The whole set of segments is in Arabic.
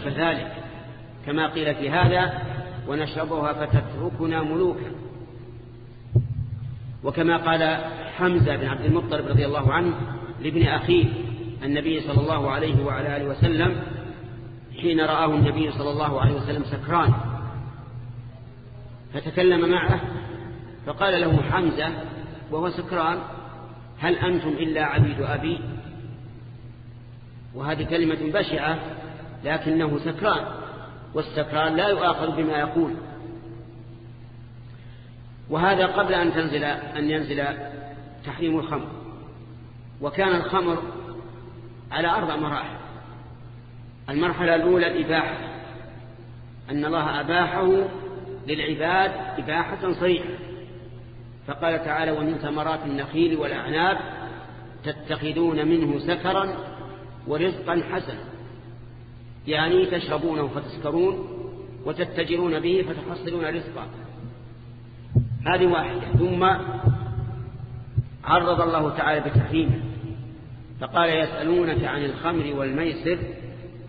أشبه ذلك كما قيل في هذا ونشربها فتتركنا ملوكا. وكما قال حمزة بن عبد المطلب رضي الله عنه لابن أخيه النبي صلى الله عليه وعلى آله وسلم حين رآه النبي صلى الله عليه وسلم سكران فتكلم معه فقال له حمزة وهو سكران هل أنتم إلا عبيد أبي؟ وهذه كلمة بشعة لكنه سكران والسكران لا يؤاخذ بما يقول. وهذا قبل أن تنزل أن ينزل تحريم الخمر. وكان الخمر على أربع مراحل. المرحلة الأولى الإباحة. أن الله أباحه للعباد إباحة صريحة. فقال تعالى ومن ثمرات النخيل والأعناب تتخذون منه سكرا ورزقا حسنا. يعني تشربونه فتسكرون وتتجرون به فتحصلون رزقا. هذه واحدة. ثم عرض الله تعالى بتحريمه. فقال يسألونك عن الخمر والميسر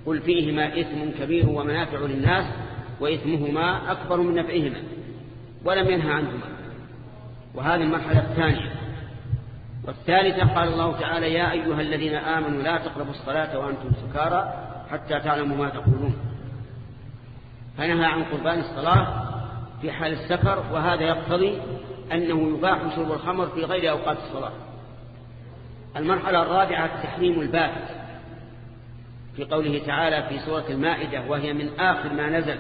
قل فيهما إثم كبير ومنافع للناس وإثمهما أكبر من نفعهما. ولم ينهى عنهما. وهذه المرحلة الثانية. والثالثة قال الله تعالى يا أيها الذين آمنوا لا تقربوا الصلاة وأنتم سكارى. حتى تعلموا ما تقولون. فنهى عن قربان الصلاة في حال السكر وهذا يقتضي أنه يباح شرب الخمر في غير أوقات الصلاة. المرحلة الرابعة التحريم البات في قوله تعالى في سورة المائدة وهي من آخر ما نزل.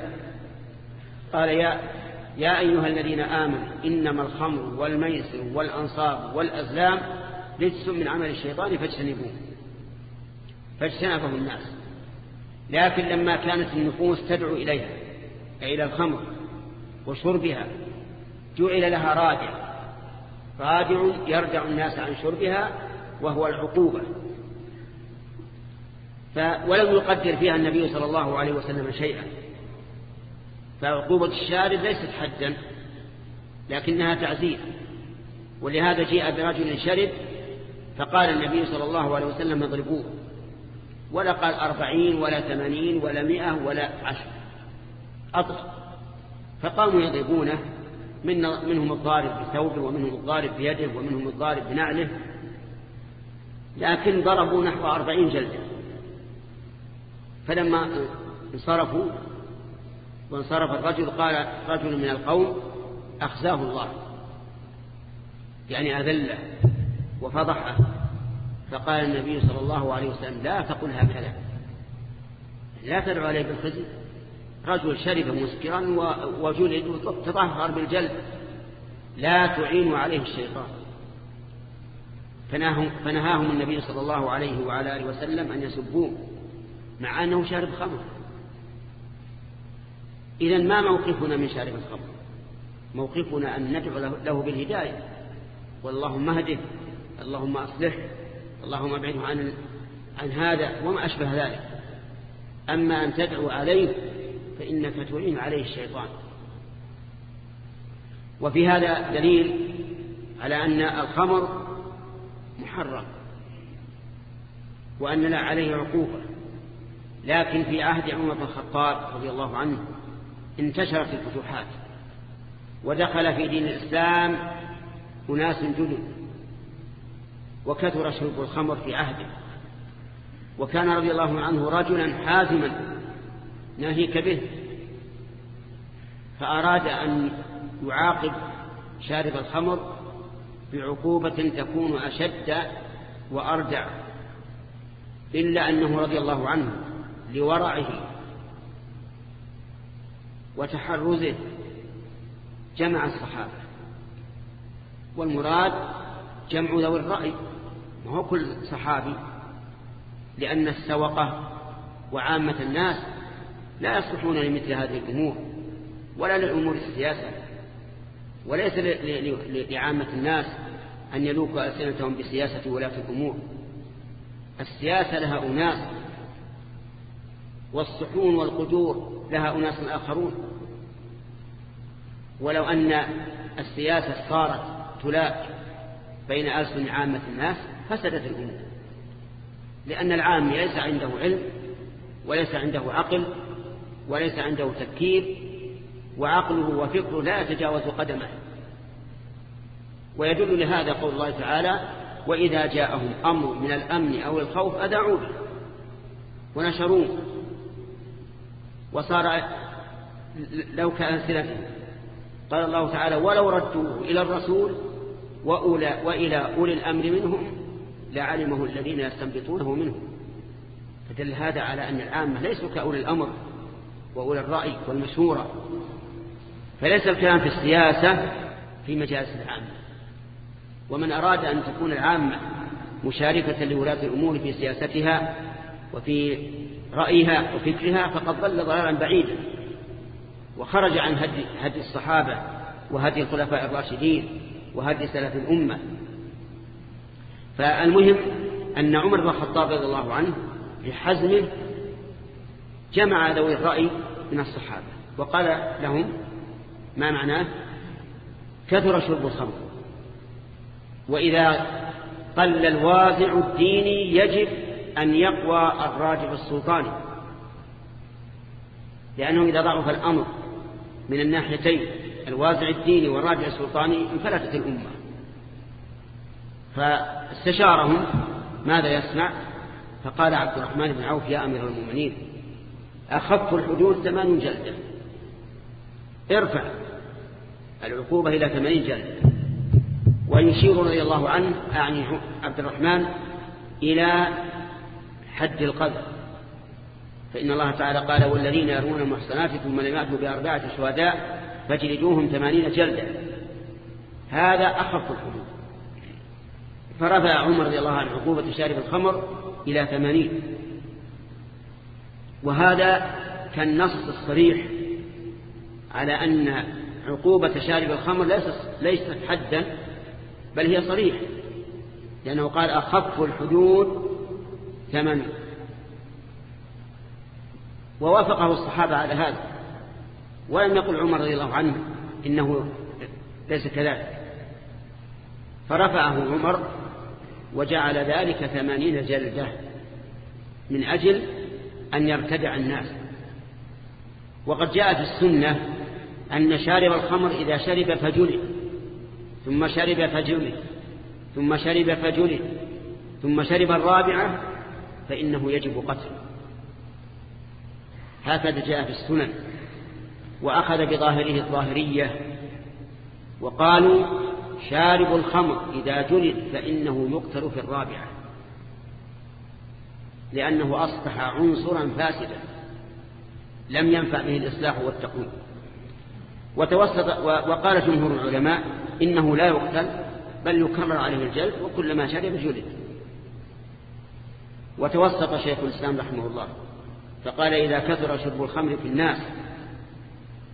قال يا يا أيها الذين آمنوا إنما الخمر والميسر والأنصاب والأزلام رجس من عمل الشيطان فاجتنبوه. فاجتنبه الناس. لكن لما كانت النفوس تدعو إليها إلى الخمر وشربها جعل لها رادع. رادع يرجع الناس عن شربها وهو العقوبة. ولم يقدر فيها النبي صلى الله عليه وسلم شيئا. فعقوبة الشارب ليست حدا لكنها تعزير. ولهذا جاء برجل شرب فقال النبي صلى الله عليه وسلم اضربوه. ولا قال أربعين ولا ثمانين ولا مئة ولا عشر. أضرب فقاموا يضربونه من منهم الضارب بثوبه ومنهم الضارب بيده ومنهم الضارب بنعله لكن ضربوا نحو أربعين جلدة فلما انصرفوا وانصرف الرجل قال رجل من القوم أخزاه الله يعني أذله وفضحه. فقال النبي صلى الله عليه وسلم لا تقل هكذا. لا تدعو عليه بالخزي. رجل شرب مسكرا وجلد وتطهر بالجلد. لا تعين عليه الشيطان. فنهاهم, فنهاهم النبي صلى الله عليه وعلى آله وسلم أن يسبوه مع أنه شارب خمر. إذا ما موقفنا من شارب الخمر؟ موقفنا أن ندعو له بالهداية. واللهم اهده اللهم أصلح اللهم أبعده عن عن هذا وما أشبه ذلك. أما أن تدعو عليه فإنك تعين عليه الشيطان. وفي هذا دليل على أن الخمر محرم وأن لا عليه عقوبة. لكن في عهد عمر بن الخطاب رضي الله عنه انتشرت الفتوحات ودخل في دين الإسلام أناس جدد. وكثر شرب الخمر في عهده. وكان رضي الله عنه رجلا حازما ناهيك به فأراد أن يعاقب شارب الخمر بعقوبة تكون أشد وأردع إلا أنه رضي الله عنه لورعه وتحرزه جمع الصحابة. والمراد جمع ذوي الرأي. ما هو كل صحابي. لأن السوقة وعامة الناس لا يصلحون لمثل هذه الأمور ولا لأمور السياسة وليس لعامة الناس أن يلوكوا ألسنتهم بسياسة ولاة الأمور. السياسة لها أناس والصحون والقدور لها أناس آخرون. ولو أن السياسة صارت تلاك بين ألسن عامة الناس فسدت الأمور. لأن العام ليس عنده علم وليس عنده عقل وليس عنده تفكير وعقله وفكره لا يتجاوز قدمه. ويدل لهذا قول الله تعالى وإذا جاءهم أمر من الأمن أو الخوف أدعوا به ونشروه. وصار لو كأنسلته قال الله تعالى ولو ردوه إلى الرسول وأولى وإلى أولي الأمر منهم لعلمه الذين يستنبطونه منهم. فدل هذا على أن العامة ليسوا كأولي الأمر وأولي الرأي والمشورة فليس الكلام في السياسة في مجالس العامة. ومن أراد أن تكون العامة مشاركة لولاة الأمور في سياستها وفي رأيها وفكرها فقد ضل ضلالا بعيدا وخرج عن هدي, هدي الصحابة وهدي الخلفاء الراشدين وهدي سلف الأمة. فالمهم أن عمر بن الخطاب رضي الله عنه بحزمه جمع ذوي الرأي من الصحابة وقال لهم ما معناه؟ كثر شرب الخمر. وإذا قل الوازع الديني يجب أن يقوى الراجب السلطاني. لأنه إذا ضعف الأمر من الناحيتين الوازع الديني والراجع السلطاني انفلتت الأمة. فاستشارهم ماذا يصنع؟ فقال عبد الرحمن بن عوف يا أمير المؤمنين أخف الحدود ثمان جلدة. ارفع العقوبة إلى ثمانين جلدة. ويشير رضي الله عنه أعني عبد الرحمن إلى حد القذف. فإن الله تعالى قال والذين يرون المحصنات ثم لم يأتوا بأربعة شهداء فجلدوهم ثمانين جلدة. هذا أخف الحدود. فرفع عمر رضي الله عنه عقوبة شارب الخمر إلى ثمانين. وهذا كالنص الصريح على أن عقوبة شارب الخمر ليست حدا بل هي صريح. لأنه قال أخف الحدود ثمن ووافقه الصحابة على هذا. ولم يقل عمر رضي الله عنه إنه ليس كذلك. فرفعه عمر وجعل ذلك ثمانين جلدة من أجل أن يرتدع الناس. وقد جاء في السنة أن شارب الخمر إذا شرب فجلد ثم شرب فجلد ثم شرب فجلد ثم شرب الرابعة فإنه يجب قتله. هكذا جاء في السنن. وأخذ بظاهره الظاهرية وقالوا شارب الخمر إذا جلد فإنه يقتل في الرابعة لأنه أصبح عنصرا فاسدا. لم ينفع به الإصلاح والتقويم. وتوسط وقال جمهور العلماء إنه لا يقتل بل يكرر عليه الجلد وكلما شرب جلد. وتوسط شيخ الإسلام رحمه الله فقال إذا كثر شرب الخمر في الناس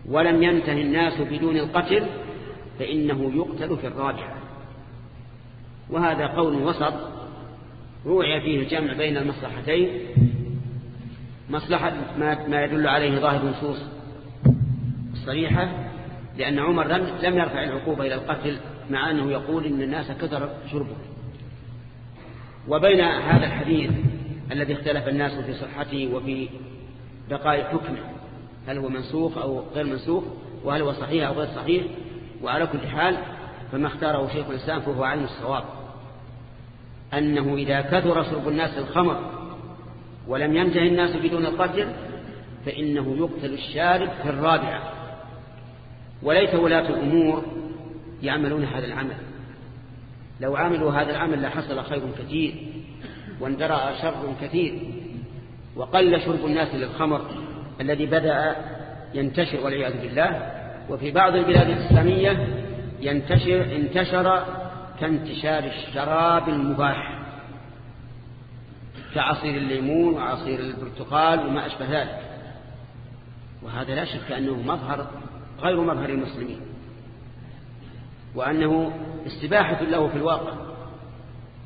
ولم ينتهي الناس بدون القتل فإنه يقتل في الراجع وهذا قول وسط روعي فيه الجمع بين المصلحتين. مصلحة ما يدل عليه ظاهر النصوص الصريحة لأن عمر لم يرفع العقوبة إلى القتل مع أنه يقول إن الناس كثر شربه. وبين هذا الحديث الذي اختلف الناس في صحته وفي بقاء حكمه هل هو منسوخ أو غير منسوخ وهل هو صحيح أو غير صحيح. وعلى كل حال فما اختاره شيخ الإسلام فهو عين الصواب. أنه إذا كثر شرب الناس الخمر ولم ينتهي الناس بدون القتل فإنه يقتل الشارب في الرابعة. وليس ولاة الأمور يعملون هذا العمل. لو عملوا هذا العمل لحصل خير كثير واندرأ شر كثير وقل شرب الناس للخمر الذي بدأ ينتشر والعياذ بالله وفي بعض البلاد الإسلامية ينتشر انتشر كانتشار الشراب المباح كعصير الليمون وعصير البرتقال وما أشبه ذلك. وهذا لا شك أنه مظهر غير مظهر المسلمين وأنه استباحة له في الواقع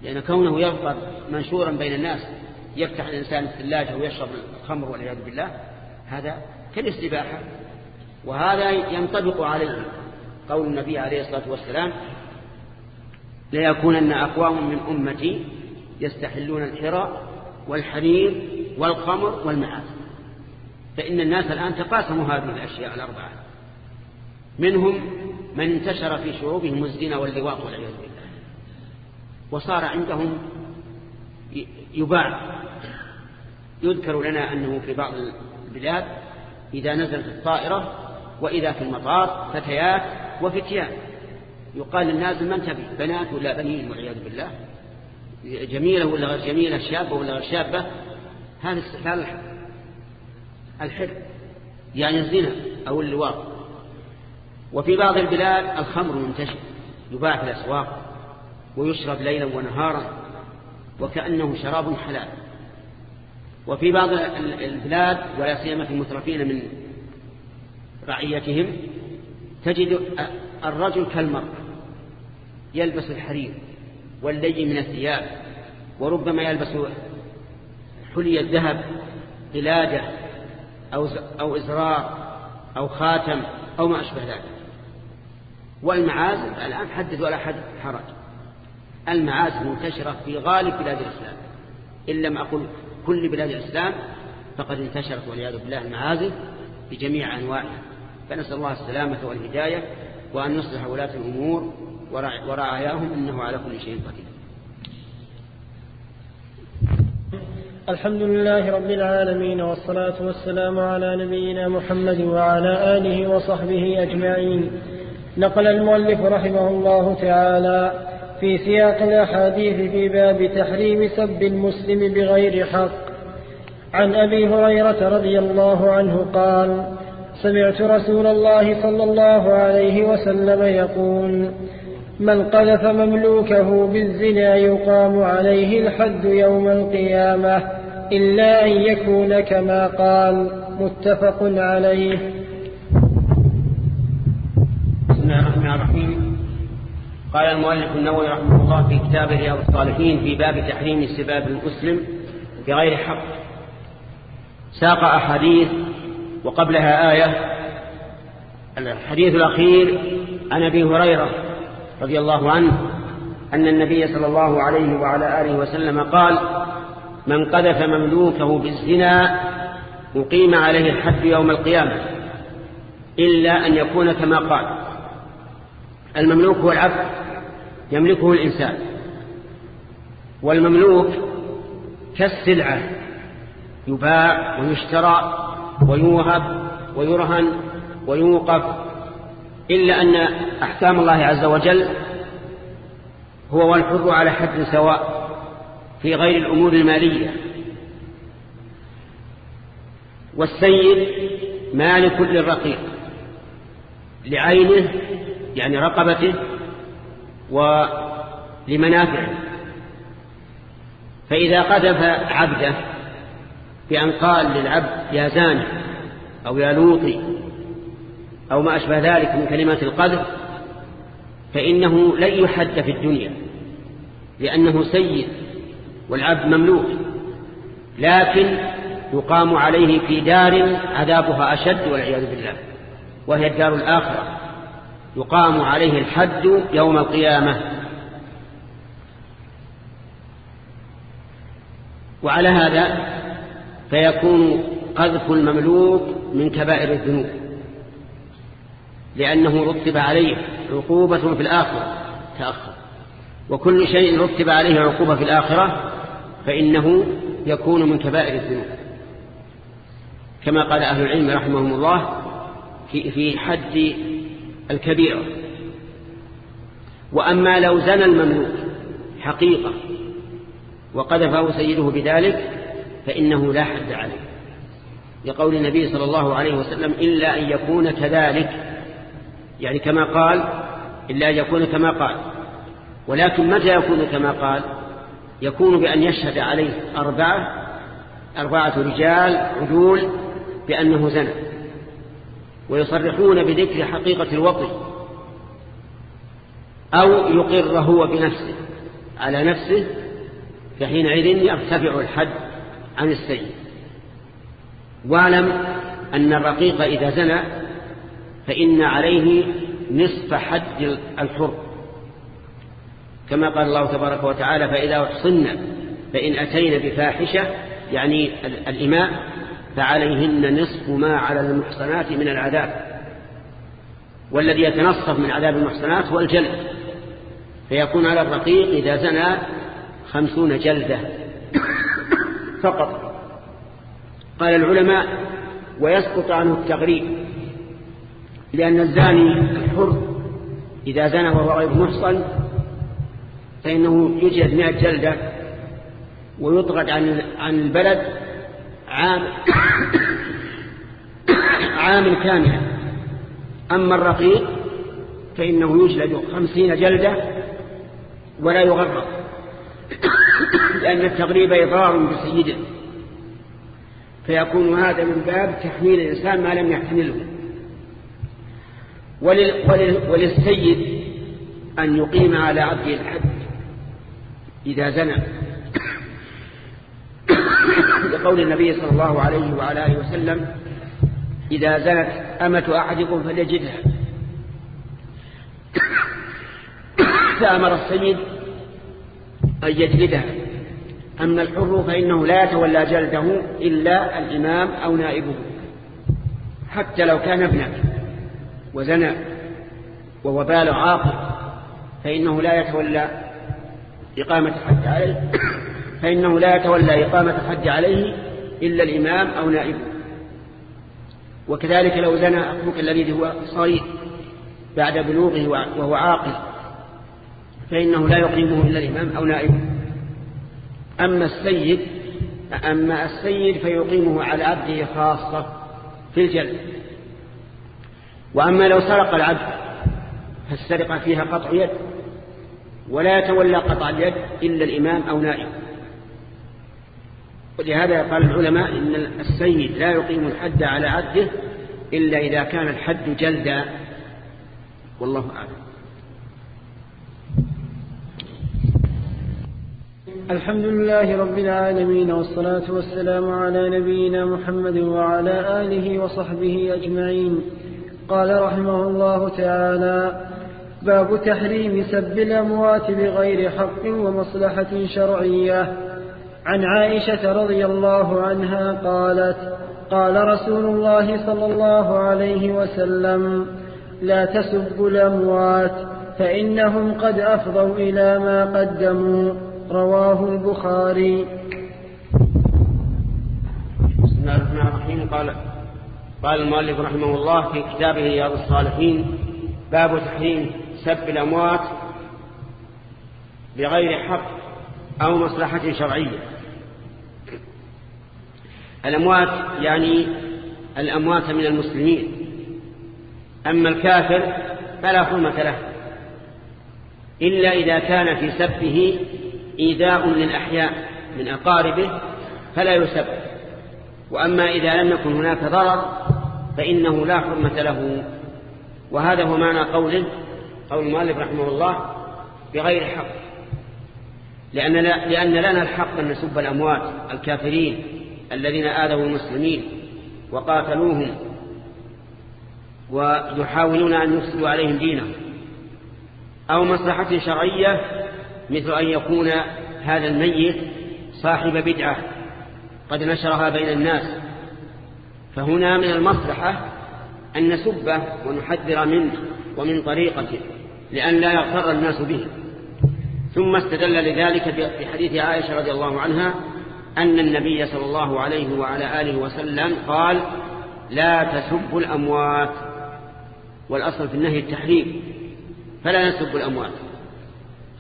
لأن كونه يبقى منشورا بين الناس يفتح الإنسان الثلاجة ويشرب الخمر والعياذ بالله هذا كالاستباحة وهذا ينطبق عليه قول النبي عليه الصلاة والسلام ليكونن أقوام من أمتي يستحلون الحراء والحرير والخمر والمعاصي فإن الناس الآن تقاسموا هذه الأشياء الأربعة. منهم من انتشر في شعوبهم الزنا واللواط والعياذ بالله. وصار عندهم يباع. يذكر لنا أنه في بعض البلاد إذا نزلت الطائرة وإذا في المطار فتيات وفتيان. يقال للناز من تبي بنات ولا بنين والعياذ بالله. جميلة ولا غير جميلة شابة ولا غير شابة. هذا استحلال الحر يعني الزنا أو اللواط. وفي بعض البلاد الخمر منتشر يباع في الأسواق ويشرب ليلا ونهارا وكأنه شراب حلال. وفي بعض البلاد ولا سيما في المترفين من رعيتهم تجد الرجل كالمرء يلبس الحرير واللي من الثياب وربما يلبس حلي الذهب قلادة أو, أو إزرار أو خاتم أو ما أشبه ذلك. والمعازف الآن حدث ولا حد حرج. المعازف منتشرة في غالب بلاد الإسلام. إن لم أقل كل بلاد الإسلام فقد انتشرت والعياذ بالله المعازف بجميع أنواعها. فنسأل الله السلامة والهداية وأن يصلح ولاة الأمور ورعاياهم إنه على كل شيء قدير. الحمد لله رب العالمين والصلاة والسلام على نبينا محمد وعلى آله وصحبه أجمعين. نقل المؤلف رحمه الله تعالى في سياق الأحاديث في باب تحريم سب المسلم بغير حق. عن أبي هريرة رضي الله عنه قال سمعت رسول الله صلى الله عليه وسلم يقول من قذف مملوكه بالزنا يقام عليه الحد يوم القيامة إلا أن يكون كما قال. متفق عليه. بسم الله الرحمن الرحيم. قال المؤلف النووي رحمه الله في كتاب رياض الصالحين في باب تحريم سباب المسلم بغير حق. ساق أحاديث وقبلها آية. الحديث الأخير عن أبي هريرة رضي الله عنه أن النبي صلى الله عليه وعلى آله وسلم قال من قذف مملوكه بالزنا أقيم عليه الحد يوم القيامة إلا أن يكون كما قال. المملوك هو العبد يملكه الإنسان. والمملوك كالسلعة يباع ويشترى ويوهب ويرهن ويوقف إلا أن أحكام الله عز وجل هو والحر على حد سواء في غير الأمور المالية. والسيد مالك للرقيق لعينه يعني رقبته ولمنافعه. فإذا قذف عبده بأن قال للعبد يا زاني أو يا لوطي أو ما أشبه ذلك من كلمات القذف فإنه لن يحد في الدنيا لأنه سيد والعبد مملوك لكن يقام عليه في دار عذابها أشد والعياذ بالله وهي الدار الآخرة. يقام عليه الحد يوم القيامة. وعلى هذا فيكون قذف المملوك من كبائر الذنوب لأنه رتب عليه عقوبة في الآخرة تأخر. وكل شيء رتب عليه عقوبة في الآخرة فإنه يكون من كبائر الذنوب. كما قال أهل العلم رحمهم الله في, حد الكبيرة وأما لو زنى المملوك حقيقة وقذفه سيده بذلك فإنه لا حد عليه. لقول النبي صلى الله عليه وسلم إلا أن يكون كذلك يعني كما قال إلا أن يكون كما قال. ولكن متى يكون كما قال؟ يكون بأن يشهد عليه أربعة أربعة رجال عدول بأنه زنى. ويصرحون بذكر حقيقة الوطي أو يقر هو بنفسه على نفسه فحينئذ يرتفع الحد عن السيد واعلم أن الرقيق إذا زنى فإن عليه نصف حد الحر. كما قال الله تبارك وتعالى فإذا أحصن فإن أتينا بفاحشة يعني الإماء فعليهن نصف ما على المحصنات من العذاب. والذي يتنصف من عذاب المحصنات هو الجلد. فيكون على الرقيق إذا زنى خمسون جلدة. فقط. قال العلماء ويسقط عنه التغريب لأن الزاني الحر إذا زنى وهو غير محصن فإنه يجلد مئة جلدة ويطرد عن عن البلد عام عام كامل أما الرقيق فإنه يجلد خمسين جلدة ولا يغرق لأن التغريب إضرار بسيده فيكون هذا من باب تحميل الإنسان ما لم يحتمله. وللسيد أن يقيم على عبده الحد إذا زنى. لقول النبي صلى الله عليه وعلى آله وسلم إذا زنت أمة أحدكم فليجدها. فأمر السيد أن يجلدها. أما الحر فإنه لا يتولى جلده إلا الإمام أو نائبه حتى لو كان ابنك وزنى وهو بالغ عاقل فإنه لا يتولى إقامة الحد عليه فإنه لا يتولى إقامة الحد عليه إلا الإمام أو نائبه وكذلك لو زنى أخوك الذي هو صغير بعد بلوغه وهو عاقل فإنه لا يقيمه إلا الإمام أو نائبه أما السيد أما السيد فيقيمه على عبده خاصة في الجلد وأما لو سرق العبد فالسرقة فيها قطع يد ولا يتولى قطع اليد إلا الإمام أو نائب. ولهذا قال العلماء إن السيد لا يقيم الحد على عبده إلا إذا كان الحد جلدا. والله أعلم. الحمد لله رب العالمين والصلاة والسلام على نبينا محمد وعلى آله وصحبه أجمعين. قال رحمه الله تعالى باب تحريم سب الأموات بغير حق ومصلحة شرعية. عن عائشة رضي الله عنها قالت قال رسول الله صلى الله عليه وسلم لا تسبوا الأموات فإنهم قد أفضوا إلى ما قدموا. رواه البخاري. بسم الله الرحمن الرحيم. قال قال المؤلف رحمه الله في كتابه رياض الصالحين باب تحريم سب الأموات بغير حق أو مصلحة شرعية. الأموات يعني الأموات من المسلمين. أما الكافر فلا حرمة له إلا إذا كان في سبه إيذاء للأحياء من أقاربه فلا يسب. وأما إذا لم يكن هناك ضرر فإنه لا حرمة له. وهذا هو معنى قوله قول المؤلف رحمه الله بغير حق. لأن, لأن لنا الحق أن نسب الأموات الكافرين الذين آذوا المسلمين وقاتلوهم ويحاولون أن يفسدوا عليهم دينهم أو مصلحة شرعية مثل أن يكون هذا الميت صاحب بدعة قد نشرها بين الناس. فهنا من المصلحة أن نسبه ونحذر منه ومن طريقته لأن لا يغتر الناس به. ثم استدل لذلك في حديث عائشة رضي الله عنها أن النبي صلى الله عليه وعلى آله وسلم قال لا تسبوا الأموات. والأصل في النهي التحريم فلا نسب الأموات.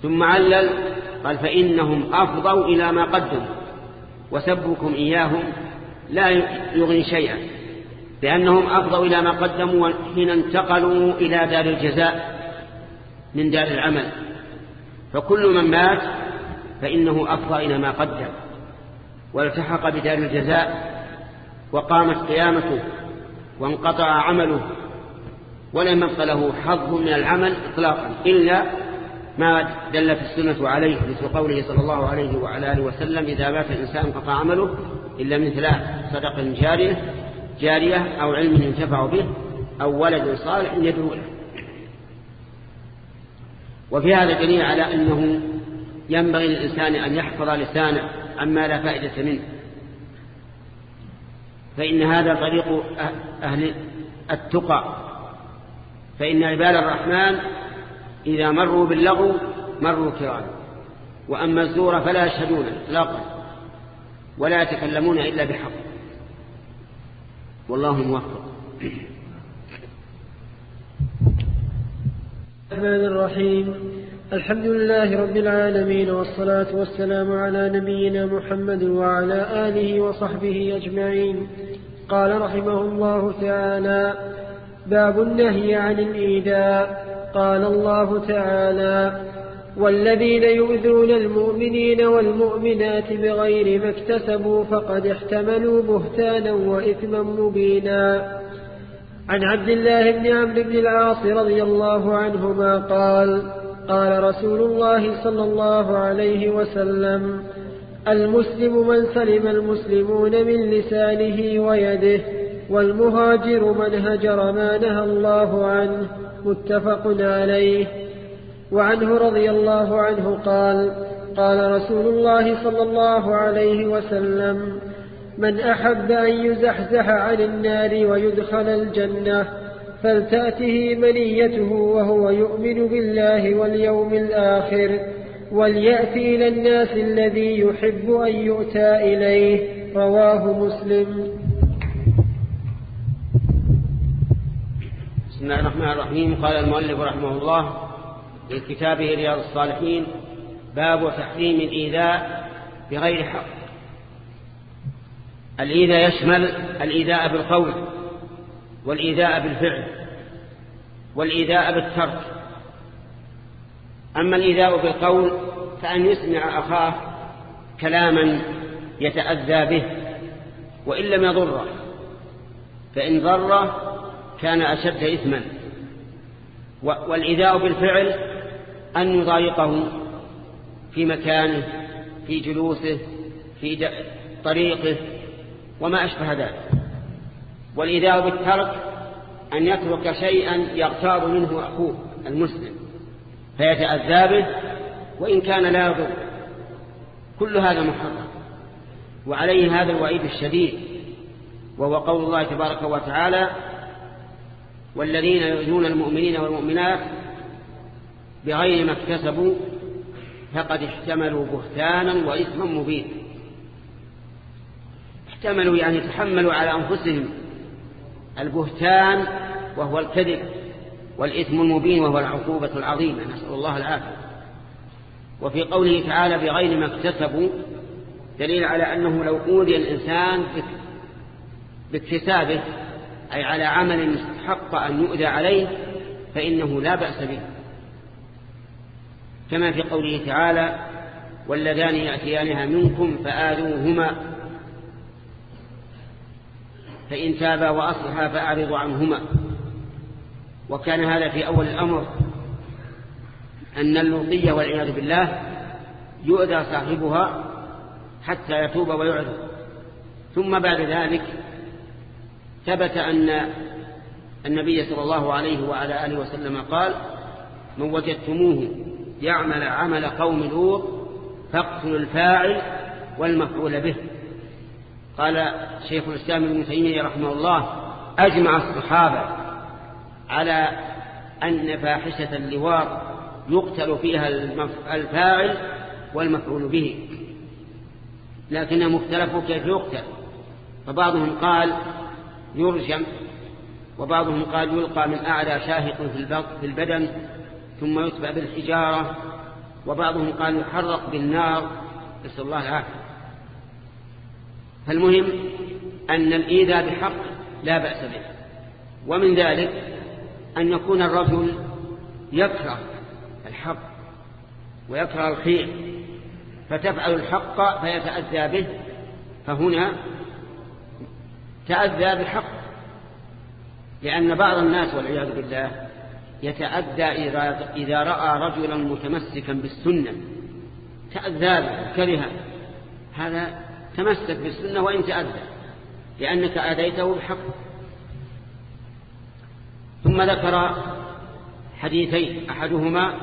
ثم علل قال فإنهم أفضوا إلى ما قدموا. وسبكم إياهم لا يغني شيئا لأنهم أفضوا إلى ما قدموا حين انتقلوا إلى دار الجزاء من دار العمل. فكل من مات فإنه أفضى إلى ما قدم. والتحق بدار الجزاء وقامت قيامته وانقطع عمله ولم يبق له حظ من العمل إطلاقا إلا ما دلت السنة عليه مثل قوله صلى الله عليه وعلى آله وسلم إذا مات الإنسان قطع عمله إلا من ثلاث صدق جارية جارية أو علم ينتفع به أو ولد صالح يدعو له. وفي هذا دليل على أنه ينبغي للإنسان أن يحفظ لسانه عما لا فائدة منه. فإن هذا طريق أهل التقى. فإن عباد الرحمن إذا مروا باللغو مروا كرام وأما الزور فلا يشهدون إطلاقا ولا يتكلمون إلا بحق. والله موفق. الرحمن الرحيم. الحمد لله رب العالمين والصلاة والسلام على نبينا محمد وعلى آله وصحبه أجمعين. قال رحمه الله تعالى باب النهي عن الإيذاء. قال الله تعالى والذين يؤذون المؤمنين والمؤمنات بغير ما اكتسبوا فقد احتملوا بهتانا وإثما مبينا. عن عبد الله بن عمرو بن العاص رضي الله عنهما قال قال رسول الله صلى الله عليه وسلم المسلم من سلم المسلمون من لسانه ويده والمهاجر من هجر ما نهى الله عنه متفق عليه. وعنه رضي الله عنه قال قال رسول الله صلى الله عليه وسلم من أحب أن يزحزح عن النار ويدخل الجنة فلتأته منيته وهو يؤمن بالله واليوم الآخر وليأتي إلى الناس الذي يحب أن يؤتى إليه. رواه مسلم. بسم الله الرحمن الرحيم. قال المؤلف رحمه الله في كتابه رياض الصالحين باب تحريم الإيذاء بغير حق. الإيذاء يشمل الإيذاء بالقول. والإيذاء بالفعل والإيذاء بالترك. أما الإيذاء بالقول فأن يسمع أخاه كلاما يتأذى به وإن لم يضره فإن ضره كان أشد إثما. والإيذاء بالفعل أن يضايقه في مكانه في جلوسه في طريقه وما أشبه ذلك. والإيذاء بالترك أن يترك شيئا يغتاب منه أخوه المسلم فيتأذى به وإن كان لا يضر. كل هذا محرم. وعليه هذا الوعيد الشديد وهو قول الله تبارك وتعالى والذين يؤذون المؤمنين والمؤمنات بغير ما اكتسبوا فقد احتملوا بهتانا وإثما مبينا. احتملوا يعني تحملوا على أنفسهم البهتان وهو الكذب والإثم المبين وهو العقوبة العظيمة. نسأل الله العافية. وفي قوله تعالى بغير ما اكتسبوا دليل على أنه لو أوذي الإنسان باكتسابه أي على عمل استحق أن يؤذى عليه فإنه لا بأس به. كما في قوله تعالى واللذان يأتيانها منكم فآذوهما فإن تابا وأصلحا فأعرضوا عنهما. وكان هذا في أول الأمر أن اللوطية والعياذ بالله يؤذى صاحبها حتى يتوب ويعذر ثم بعد ذلك ثبت أن النبي صلى الله عليه وعلى آله وسلم قال من وجدتموه يعمل عمل قوم لوط فاقتلوا الفاعل والمفعول به. قال شيخ الإسلام ابن تيمية رحمه الله أجمع الصحابة على أن فاحشة اللواط يقتل فيها الفاعل والمفعول به لكنهم اختلفوا كيف يقتل. فبعضهم قال يرجم وبعضهم قال يلقى من أعلى شاهق في البدن ثم يتبع بالحجارة وبعضهم قال يحرق بالنار. نسأل الله العافية. فالمهم أن الإيذاء بحق لا بأس به. ومن ذلك أن يكون الرجل يكره الحق ويكره الخير فتفعل الحق فيتأذى به. فهنا تأذى بالحق لأن بعض الناس والعياذ بالله يتأذى إذا رأى رجلا متمسكا بالسنة تأذى كرها هذا تمسك بالسنة وإن تأذى لأنك أذيته بحق ثم ذكر حديثين أحدهما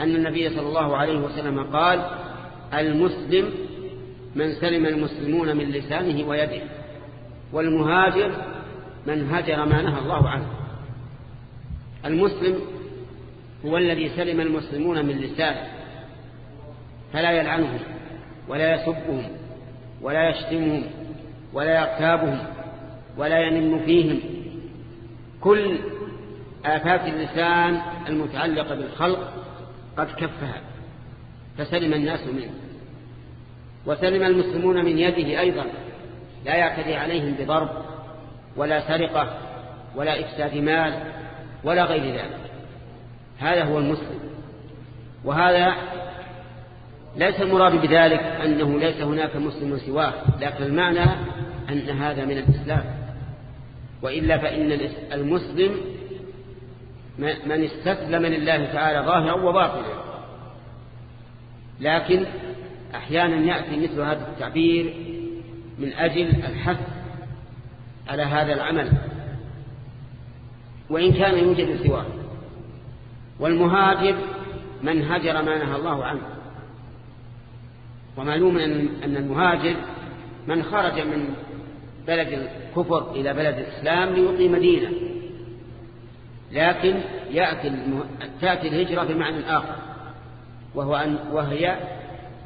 أن النبي صلى الله عليه وسلم قال المسلم من سلم المسلمون من لسانه ويده والمهاجر من هجر ما نهى الله عنه. المسلم هو الذي سلم المسلمون من لسانه فلا يلعنهم ولا يسبهم. ولا يشتمهم ولا يغتابهم ولا ينم فيهم. كل آفات اللسان المتعلقة بالخلق قد كفها فسلم الناس منه. وسلم المسلمون من يده أيضا لا يعتدي عليهم بضرب ولا سرقة ولا إفساد مال ولا غير ذلك. هذا هو المسلم. وهذا ليس المراد بذلك أنه ليس هناك مسلم سواه لكن المعنى أن هذا من الإسلام. وإلا فإن المسلم من استسلم لله تعالى ظاهرا وباطنا. لكن أحيانا يأتي مثل هذا التعبير من أجل الحث على هذا العمل. وإن كان يوجد سواه. والمهاجر من هجر ما نهى الله عنه. ومعلوم أن المهاجر من خرج من بلد الكفر إلى بلد الإسلام ليقيم دينه. لكن يأتي تأتي الهجرة بمعنى آخر وهو أن وهي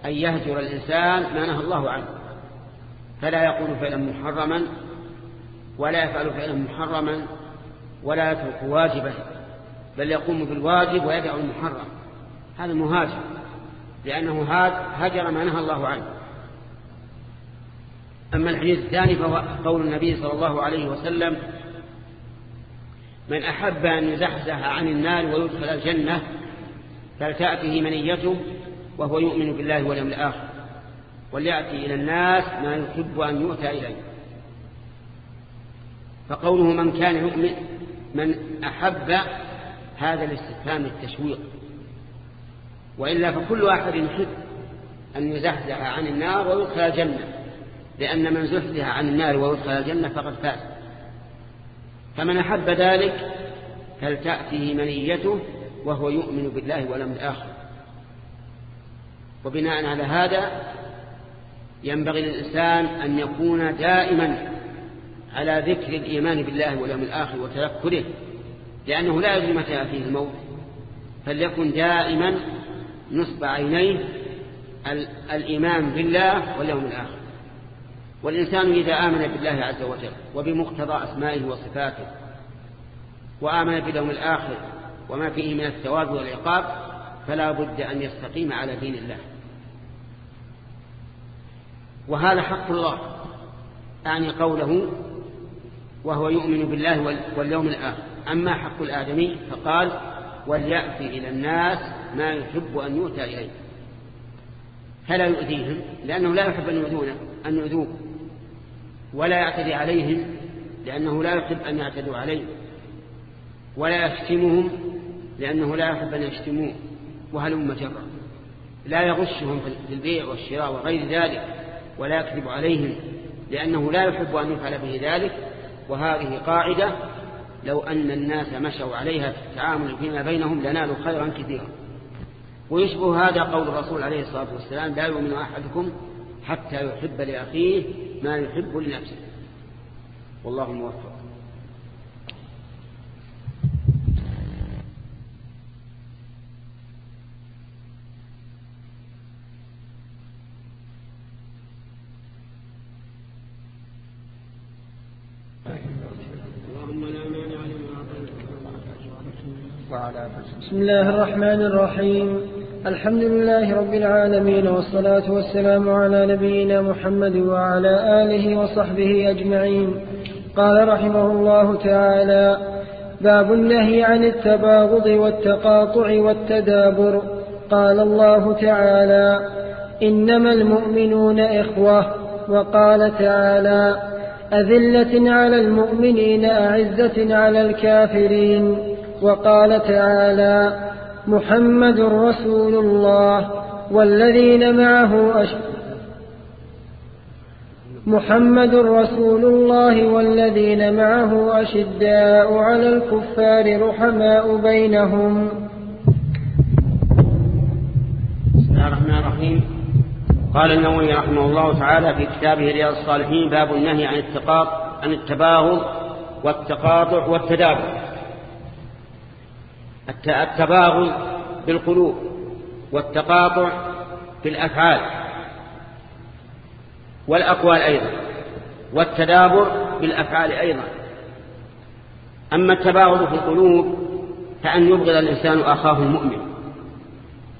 أن يهجر الإنسان ما نهى الله عنه. فلا يقول فعلا محرما ولا يفعل فعلا محرما ولا يترك واجبا بل يقوم بالواجب ويدع المحرم. هذا مهاجر. لأنه هجر ما نهى الله عنه. أما الحديث الثاني فهو قول النبي صلى الله عليه وسلم من أحب أن يزحزح عن النار ويدخل الجنة فلتأته منيته وهو يؤمن بالله واليوم الآخر وليأتي إلى الناس ما يحب أن يؤتى إليه. فقوله من كان يؤمن من أحب هذا الاستفهام التشويق. وإلا فكل واحد يحب أن يزحزح عن النار ويدخل الجنة لأن من زحزح عن النار ويدخل الجنة فقد فاز. فمن أحب ذلك فلتأته منيته وهو يؤمن بالله ولم الآخر. وبناء على هذا ينبغي للإنسان أن يكون دائما على ذكر الإيمان بالله واليوم الآخر وتذكره لأنه لا يدري متى يأتيه الموت فليكن دائما نصب عينيه الإيمان بالله واليوم الآخر. والإنسان إذا آمن بالله عز وجل وبمقتضى أسمائه وصفاته وآمن باليوم الآخر وما فيه من الثواب والعقاب فلا بد أن يستقيم على دين الله. وهذا حق الله أعني قوله وهو يؤمن بالله واليوم الآخر. أما حق الآدمي فقال وليأتي إلى الناس ما يحب أن يؤتى إليه. فلا يؤذيهم لأنه لا يحب أن يؤذونه أن يؤذوه. ولا يعتدي عليهم لأنه لا يحب أن يعتدوا عليه. ولا يشتمهم لأنه لا يحب أن يشتموه. وهلم جرا لا يغشهم في البيع والشراء وغير ذلك ولا يكذب عليهم لأنه لا يحب أن يفعل به ذلك. وهذه قاعدة لو أن الناس مشوا عليها في التعامل فيما بينهم لنالوا خيرا كثيرا. ويشبه هذا قول الرسول عليه الصلاة والسلام لا يؤمن أحدكم حتى يحب لأخيه ما يحب لنفسه. والله موفق. بسم الله الرحمن الرحيم. الحمد لله رب العالمين والصلاة والسلام على نبينا محمد وعلى آله وصحبه أجمعين. قال رحمه الله تعالى باب النهي عن التباغض والتقاطع والتدابر. قال الله تعالى إنما المؤمنون إخوة. وقال تعالى أذلة على المؤمنين أعزة على الكافرين. وقال تعالى محمد رسول الله والذين معه. محمد رسول الله والذين معه أشداء على الكفار رحماء بينهم بسم الله الرحمن الرحيم قال النووي رحمه الله تعالى في كتابه رياض الصالحين باب النهي عن عن التباغض والتقاطع والتدابر التباغض بالقلوب والتقاطع بالأفعال والأقوال أيضا والتدابر بالأفعال أيضا. أما التباغض في القلوب فأن يبغض الإنسان أخاه المؤمن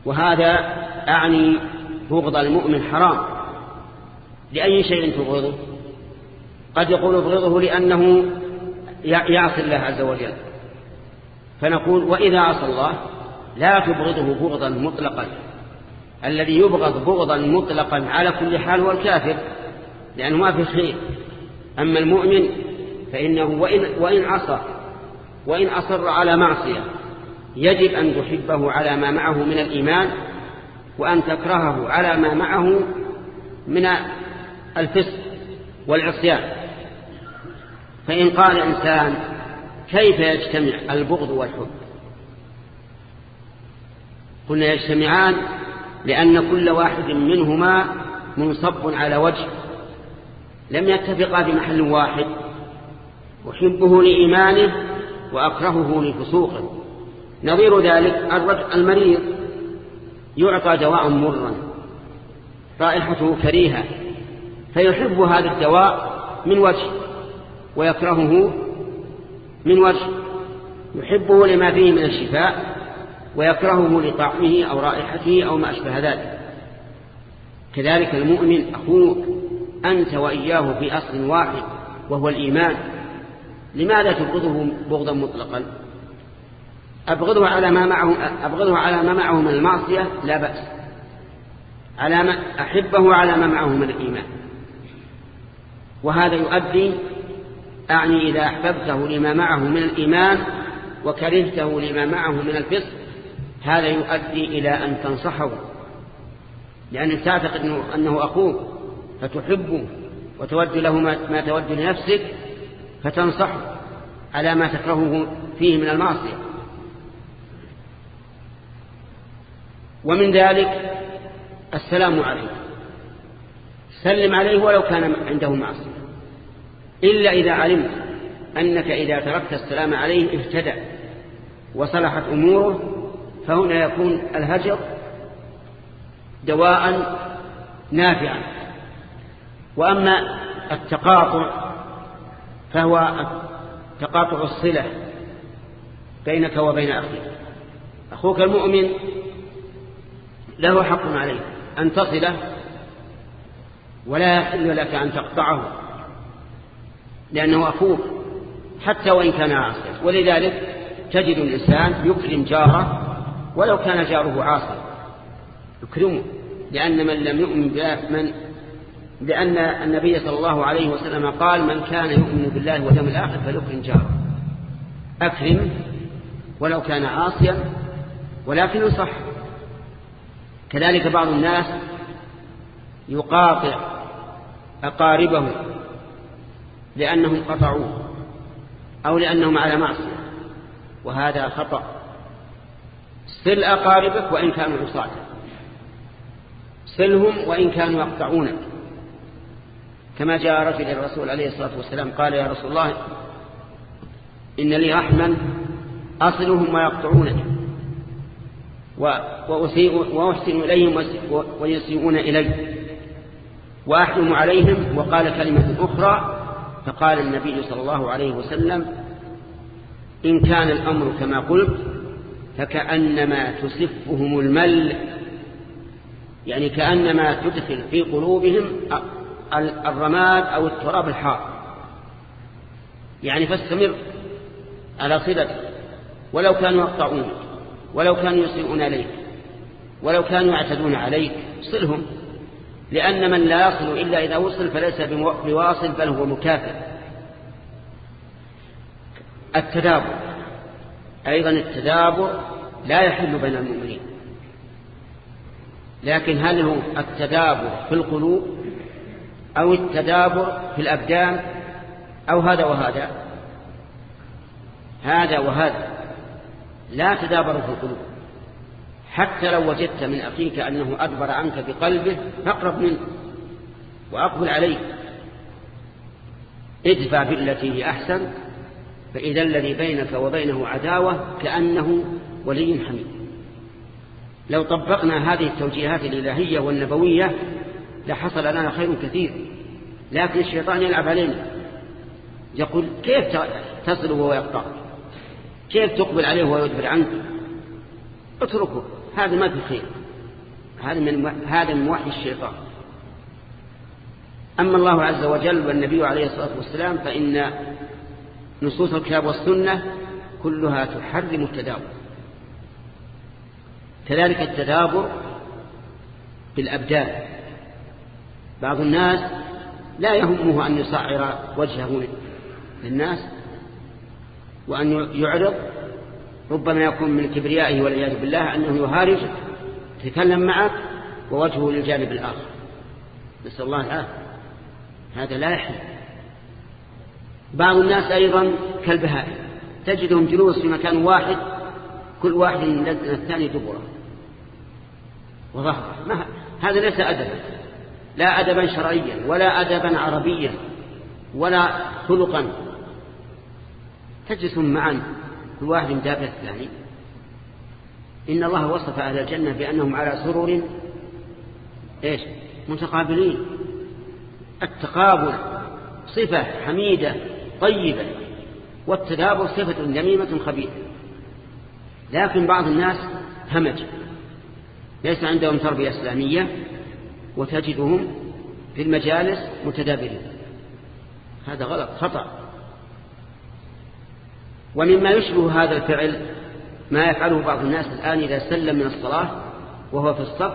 وهذا أعني بغض المؤمن حرام. لأي شيء تبغضه؟ قد يقول ابغضه لأنه يعصي الله عز وجل. فنقول وإذا عصى الله لا تبغضه بغضا مطلقا. الذي يبغض بغضا مطلقا على كل حال هو الكافر لأنه ما في خير. أما المؤمن فإنه وإن, وإن عصى وإن أصر على معصية يجب أن تحبه على ما معه من الإيمان وأن تكرهه على ما معه من الفسق والعصيان. فإن قال إنسان كيف يجتمع البغض والحب؟ قلنا يجتمعان لأن كل واحد منهما منصب على وجه لم يتفقا في محل واحد أحبه لإيمانه وأكرهه لفسوقه. نظير ذلك الرجل المريض يعطى دواء مرا رائحته كريهة فيحب هذا الدواء من وجه ويكرهه من وجه يحبه لما فيه من الشفاء ويكرهه لطعمه أو رائحته أو ما أشبه ذلك. كذلك المؤمن أخوك أنت وإياه في أصل واحد وهو الإيمان لماذا تبغضه بغضا مطلقا؟ أبغضه على ما معه أبغضه على ما معه من المعصية؟ لا بأس. على ما أحبه على ما معه من الإيمان. وهذا يؤدي أعني إذا أحببته لما معه من الإيمان وكرهته لما معه من الفسق هذا يؤدي إلى أن تنصحه. لأنك تعتقد أنه, أنه أخوك فتحبه وتود له ما تود لنفسك فتنصحه على ما تكرهه فيه من المعصية. ومن ذلك السلام عليه. سلم عليه ولو كان عنده معصية. إلا إذا علمت أنك إذا تركت السلام عليه اهتدى وصلحت أموره فهنا يكون الهجر دواء نافعا. وأما التقاطع فهو تقاطع الصلة بينك وبين أخيك. أخوك المؤمن له حق عليه أن تصله ولا يحل لك أن تقطعه. لأنه أخوك حتى وإن كان عاصيا. ولذلك تجد الإنسان يكرم جاره ولو كان جاره عاصيا. يكرمه لأن من لم يؤمن من لأن النبي صلى الله عليه وسلم قال من كان يؤمن بالله واليوم الآخر فليكرم جاره. أكرم ولو كان عاصيا ولكن يصح. كذلك بعض الناس يقاطع أقاربه لأنهم قطعوه أو لأنهم على معصية. وهذا خطأ. صل أقاربك وإن كانوا عصاة. صلهم وإن كانوا يقطعونك. كما جاء رجل الرسول عليه الصلاة والسلام قال يا رسول الله إن لي رحما أصلهم ويقطعونني وأحسن إليهم ويسيئون إلي. وأحلم عليهم وقال كلمة أخرى فقال النبي صلى الله عليه وسلم إن كان الأمر كما قلت فكأنما تسفهم المل يعني كأنما تدخل في قلوبهم الرماد أو التراب الحار. يعني فاستمر على صلتك ولو كانوا يقطعونك ولو كانوا يسيئون عليك ولو كانوا يعتدون عليك صلهم. لأن من لا يصل إلا إذا وصل فليس بواصل بل هو مكافر التدابر. أيضا التدابر لا يحل بين المؤمنين. لكن هل هو التدابر في القلوب أو التدابر في الأبدان أو هذا وهذا؟ هذا وهذا. لا تدابر في القلوب. حتى لو وجدت من أخيك أنه أدبر عنك بقلبه فاقرب منه وأقبل عليه. ادفع بالتي هي أحسن فإذا الذي بينك وبينه عداوة كأنه ولي حميد لو طبقنا هذه التوجيهات الإلهية والنبوية لحصل لنا خير كثير. لكن الشيطان يلعب علينا. يقول كيف تصل وهو يقطع؟ كيف تقبل عليه وهو يدبر عنك؟ اتركه. هذا ما في خير هذا من هذا من وحي الشيطان. أما الله عز وجل والنبي عليه الصلاة والسلام فإن نصوص الكتاب والسنة كلها تحرم التدابر. كذلك التدابر بالأبدان. بعض الناس لا يهمه أن يصعر وجهه للناس وأن يعرض ربما يكون من كبريائه والعياذ بالله أنه يهارج يتكلم معك ووجهه للجانب الآخر. نسأل الله العافية. هذا لا يحل. بعض الناس أيضا كالبهائم تجدهم جلوس في مكان واحد كل واحد من الثاني دبره. وظهره هذا ليس أدبا. لا أدبا شرعيا ولا أدبا عربيا ولا خلقا. تجلسون معا. كل واحد الثاني. إن الله وصف أهل الجنة بأنهم على سرور إيش؟ متقابلين. التقابل صفة حميدة طيبة والتدابر صفة ذميمة خبيثة. لكن بعض الناس همج. ليس عندهم تربية إسلامية وتجدهم في المجالس متدابرين. هذا غلط خطأ. ومما يشبه هذا الفعل ما يفعله بعض الناس الآن إذا سلم من الصلاة وهو في الصف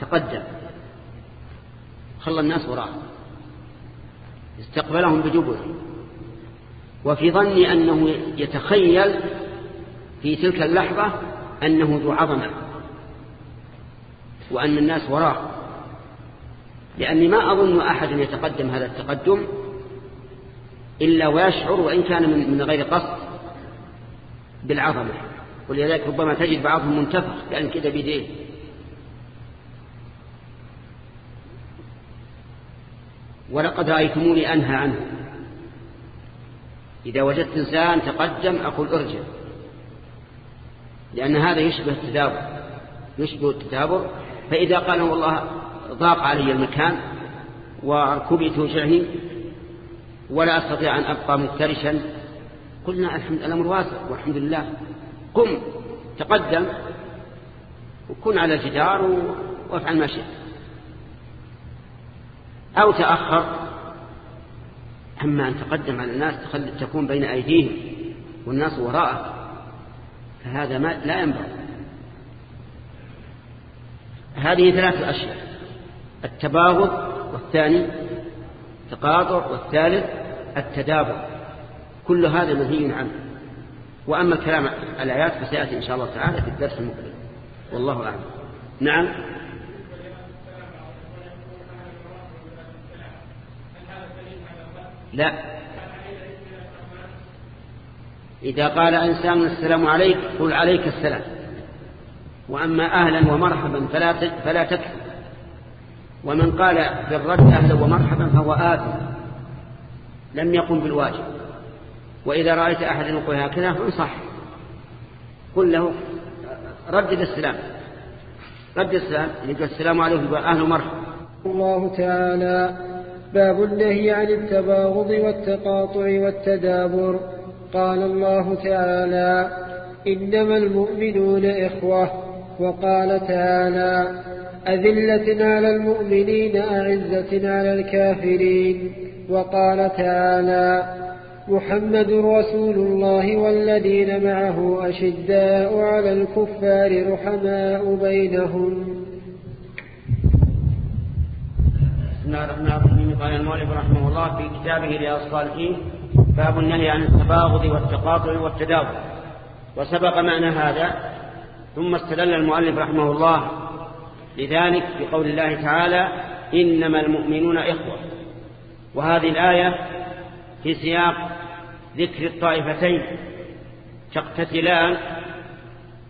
تقدم. خلى الناس وراءه. استقبلهم بجبر وفي ظني أنه يتخيل في تلك اللحظة أنه ذو عظمة وأن الناس وراه. لأني ما أظن أحد يتقدم هذا التقدم إلا ويشعر وإن كان من غير قصد بالعظمة. ولذلك ربما تجد بعضهم منتفخ يعني كذا بيديه ولقد رأيتموني أنهى عنه. إذا وجدت إنسان تقدم أقول ارجع. لأن هذا يشبه التدابر. يشبه التدابر. فإذا قال والله ضاق علي المكان وركبي توجعني ولا أستطيع أن أبقى مفترشا قلنا الحمد الأمر واسع والحمد لله. قم تقدم وكن على الجدار وافعل ما شئت. أو تأخر أما أن تقدم على الناس تكون بين أيديهم والناس وراءه فهذا ما لا ينبغي. هذه ثلاثة أشياء. التباغض والثاني تقاطع والثالث التدابر. كل هذا منهي عنه. وأما الكلام الآيات فسيأتي إن شاء الله تعالى في الدرس المقبل. والله أعلم. نعم. لا. إذا قال إنسان السلام عليك قل عليك السلام. وأما أهلا ومرحبا فلا فلا ومن قال بالرد أهلا ومرحبا فهو آثم. لم يقم بالواجب. وإذا رأيت أحدا يقول هكذا فانصح قل له ردد السلام رد السلام يقول السلام عليكم. أهل ومرحبا الله تعالى. باب النهي عن التباغض والتقاطع والتدابر. قال الله تعالى إنما المؤمنون إخوة. وقال تعالى أذلة على المؤمنين أعزة على الكافرين. وقال تعالى محمد رسول الله والذين معه أشداء على الكفار رحماء بينهم. بسم الله الرحمن الرحيم. قال المؤلف رحمه الله في كتابه رياض الصالحين باب النهي عن التباغض والتقاطع والتداول وسبق معنى هذا ثم استدل المؤلف رحمه الله لذلك بقول الله تعالى إنما المؤمنون إخوة. وهذه الآية في سياق ذكر الطائفتين تقتتلان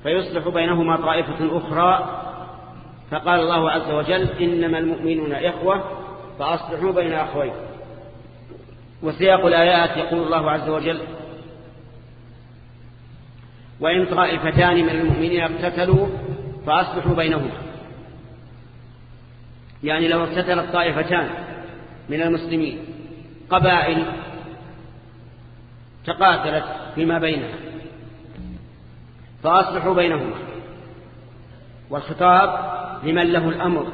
فيصلح بينهما طائفة أخرى. فقال الله عز وجل إنما المؤمنون إخوة فأصلحوا بين أخوين وسياق الآيات يقول الله عز وجل وإن طائفتان من المؤمنين اقتتلوا فأصلحوا بينهما. يعني لو اقتتلت طائفتان من المسلمين قبائل تقاتلت فيما بينها. فأصلحوا بينهما. والخطاب لمن له الأمر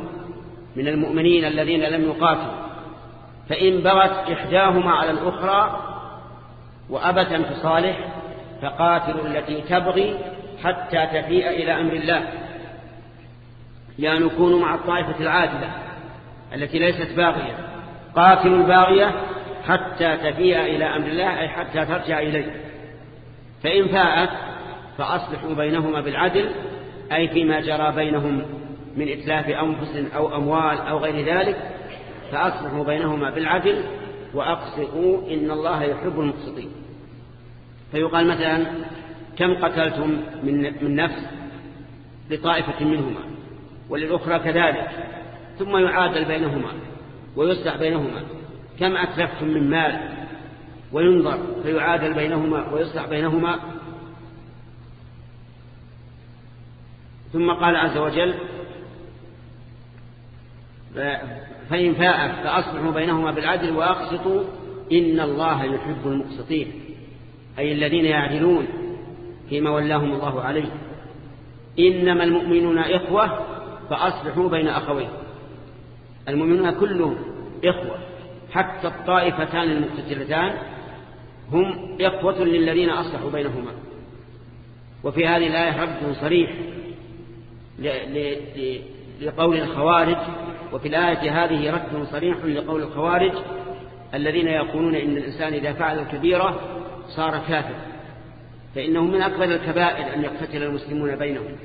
من المؤمنين الذين لم يقاتلوا. فإن بغت إحداهما على الأخرى وأبت أن تصالح فقاتلوا التي تبغي حتى تفيء إلى أمر الله. يعني كونوا مع الطائفة العادلة التي ليست باغية. قاتلوا الباغية حتى تفيء إلى أمر الله أي حتى ترجع إليه. فإن فاءت فأصلحوا بينهما بالعدل أي فيما جرى بينهم من إتلاف أنفس أو أموال أو غير ذلك فأصلحوا بينهما بالعدل وأقسطوا إن الله يحب المقسطين. فيقال مثلا كم قتلتم من, من نفس لطائفة منهما؟ وللأخرى كذلك. ثم يعادل بينهما ويصلح بينهما. كم أتلفتم من مال وينظر فيعادل بينهما ويصلح بينهما؟ ثم قال عز وجل فإن فاءت فأصلحوا بينهما بالعدل وأقسطوا إن الله يحب المقسطين أي الذين يعدلون فيما ولاهم الله عليه. إنما المؤمنون إخوة فأصلحوا بين أخوين المؤمنون كلهم إخوة. حتى الطائفتان المقتتلتان هم إخوة للذين أصلحوا بينهما. وفي هذه الآية رد صريح لقول الخوارج وفي الآية هذه رد صريح لقول الخوارج الذين يقولون إن الإنسان إذا فعل الكبيرة صار كافر فإنه من أكبر الكبائر أن يقتتل المسلمون بينهم.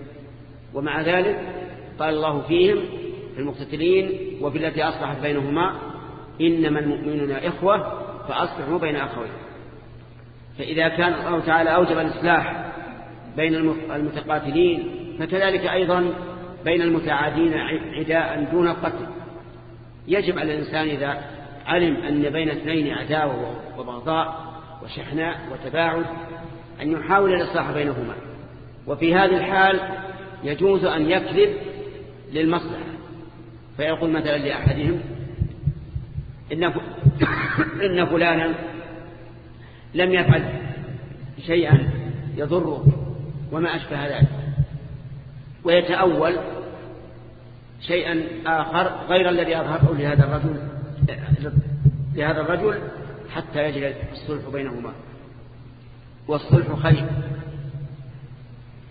ومع ذلك قال الله فيهم في المقتتلين وفي التي أصلحت بينهما إنما المؤمنون إخوة فأصلحوا بين أخوين فإذا كان الله تعالى أوجب الإصلاح بين المتقاتلين فكذلك أيضا بين المتعادين عداء دون القتل يجب على الإنسان إذا علم أن بين اثنين عداوة وبغضاء وشحناء وتباعد أن يحاول الإصلاح بينهما. وفي هذه الحال يجوز أن يكذب للمصلحة. فيقول مثلا لأحدهم إن, فلانا لم يفعل شيئا يضره وما أشبه ذلك ويتأول شيئا آخر غير الذي أظهره لهذا الرجل لهذا الرجل حتى يجري الصلح بينهما والصلح خير.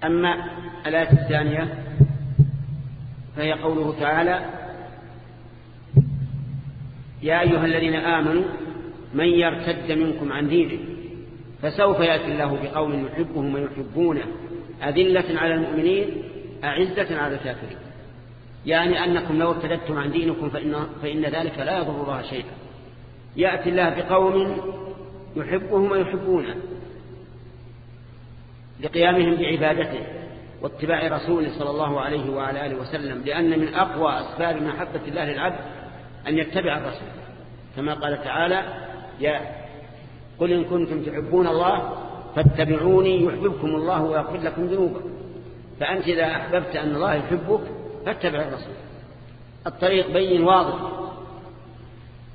أما الآية الثانية فهي قوله تعالى يا أيها الذين آمنوا من يرتد منكم عن دينه فسوف يأتي الله بقوم يحبهم ويحبونه. أذلة على المؤمنين أعزة على الكافرين. يعني أنكم لو ارتدتم عن دينكم فإن, فإن ذلك لا يضر الله شيئا. يأتي الله بقوم يحبهم ويحبونه لقيامهم بعبادته واتباع رسوله صلى الله عليه وعلى آله وسلم لأن من أقوى أسباب محبة الله للعبد أن يتبع الرسول. كما قال تعالى يا قل إن كنتم تحبون الله فاتبعوني يحببكم الله ويغفر لكم ذنوبكم. فأنت إذا أحببت أن الله يحبك فاتبع الرسول. الطريق بين واضح.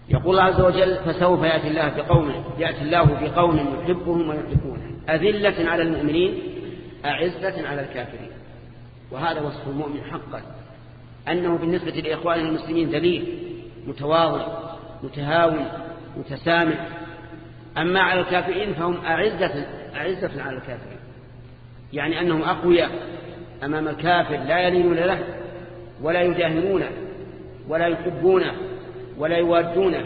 يقول الله عز وجل فسوف يأتي الله بقوم يأتي الله بقوم يحبهم ويحبونه. أذلة على المؤمنين أعزة على الكافرين. وهذا وصف المؤمن حقا. أنه بالنسبة لإخوانه المسلمين ذليل متواضع متهاون متسامح. أما على الكافرين فهم أعزة, أعزة على الكافرين. يعني أنهم أقوياء أمام الكافر لا يلينون له ولا يجاهرونه ولا يحبونه ولا يوادونه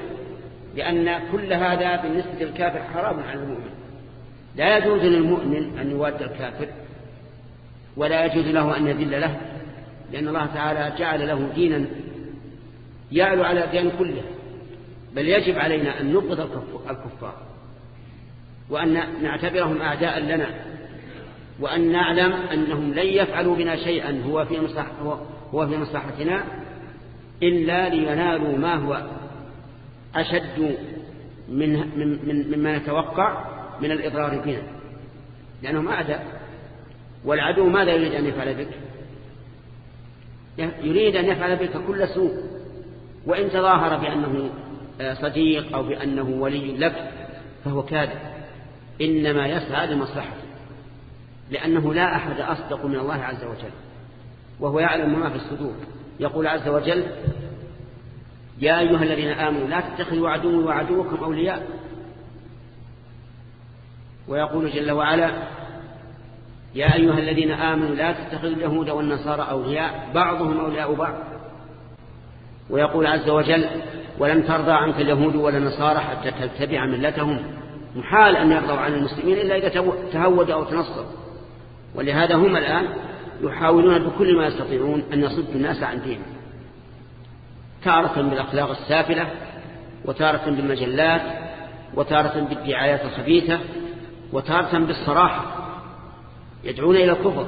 لأن كل هذا بالنسبة للكافر حرام على المؤمن. لا يجوز للمؤمن أن يواد الكافر ولا يجوز له أن يذل له لأن الله تعالى جعل له دينا يعلو على الدين كله بل يجب علينا أن نبغض الكفار وأن نعتبرهم أعداء لنا وأن نعلم أنهم لن يفعلوا بنا شيئا هو في, هو في مصلحتنا إلا لينالوا ما هو أشد من من مما نتوقع من الإضرار بنا لأنهم أعداء. والعدو ماذا يريد أن يفعل بك؟ يريد أن يفعل بك كل سوء. وإن تظاهر بأنه صديق أو بأنه ولي لك فهو كاذب. إنما يسعى لمصلحته لأنه لا أحد أصدق من الله عز وجل وهو يعلم ما في الصدور. يقول عز وجل يا أيها الذين آمنوا لا تتخذوا عدوي وعدوكم أولياء. ويقول جل وعلا يا أيها الذين آمنوا لا تتخذوا اليهود والنصارى أولياء بعضهم أولياء بعض. ويقول عز وجل ولن ترضى عنك اليهود ولا النصارى حتى تتبع ملتهم. محال أن يرضوا عن المسلمين إلا إذا تهود أو تنصر. ولهذا هم الآن يحاولون بكل ما يستطيعون أن يصدوا الناس عن دينهم. تارة بالأخلاق السافلة وتارة بالمجلات وتارة بالدعايات الخبيثة وتارة بالصراحة يدعون إلى الكفر.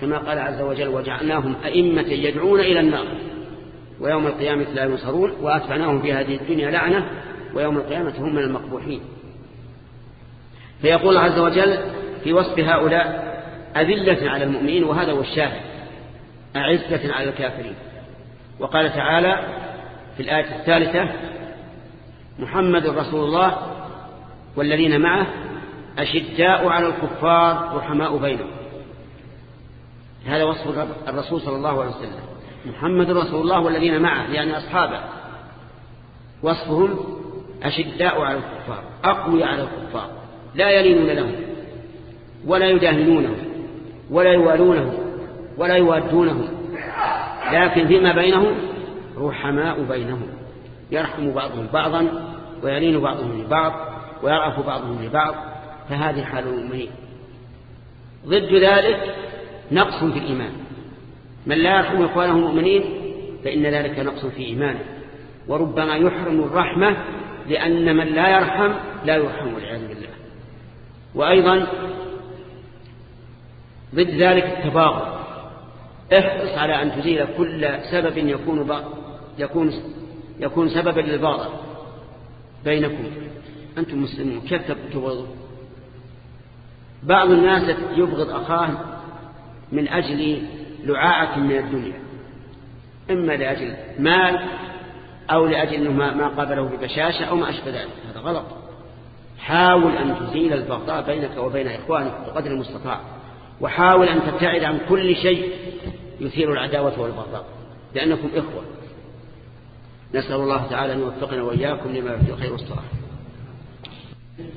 كما قال عز وجل وجعلناهم أئمة يدعون إلى النار. ويوم القيامة لا ينصرون وأتبعناهم في هذه الدنيا لعنة ويوم القيامة هم من المقبوحين. فيقول عز وجل في وصف هؤلاء أذلة على المؤمنين وهذا هو الشاهد أعزة على الكافرين. وقال تعالى في الآية الثالثة محمد رسول الله والذين معه أشداء على الكفار رحماء بينهم. هذا وصف الرسول صلى الله عليه وسلم. محمد رسول الله والذين معه يعني أصحابه. وصفهم أشداء على الكفار أقوي على الكفار. لا يلينون لهم ولا يداهنونهم ولا يوالونهم ولا يوادونهم. لكن فيما بينهم رحماء بينهم. يرحم بعضهم بعضا ويلين بعضهم لبعض ويرأف بعضهم لبعض. فهذه حال المؤمنين ضد ذلك نقص في الإيمان. من لا يرحم إخوانه المؤمنين فإن ذلك نقص في إيمانه. وربما يحرم الرحمة لأن من لا يرحم لا يرحم والعياذ بالله. وأيضا ضد ذلك التباغض. احرص على أن تزيل كل سبب يكون يكون يكون سببا للباطل بينكم. أنتم مسلمون كيف تبغضوا بعض الناس يبغض أخاه من أجل لعاعة من الدنيا. إما لأجل مال أو لأجل ما قابله ببشاشة أو ما أشبه ذلك. هذا غلط. حاول أن تزيل البغضاء بينك وبين إخوانك بقدر المستطاع. وحاول أن تبتعد عن كل شيء يثير العداوة والبغضاء. لأنكم إخوة. نسأل الله تعالى أن يوفقنا وإياكم لما في الخير والصلاح.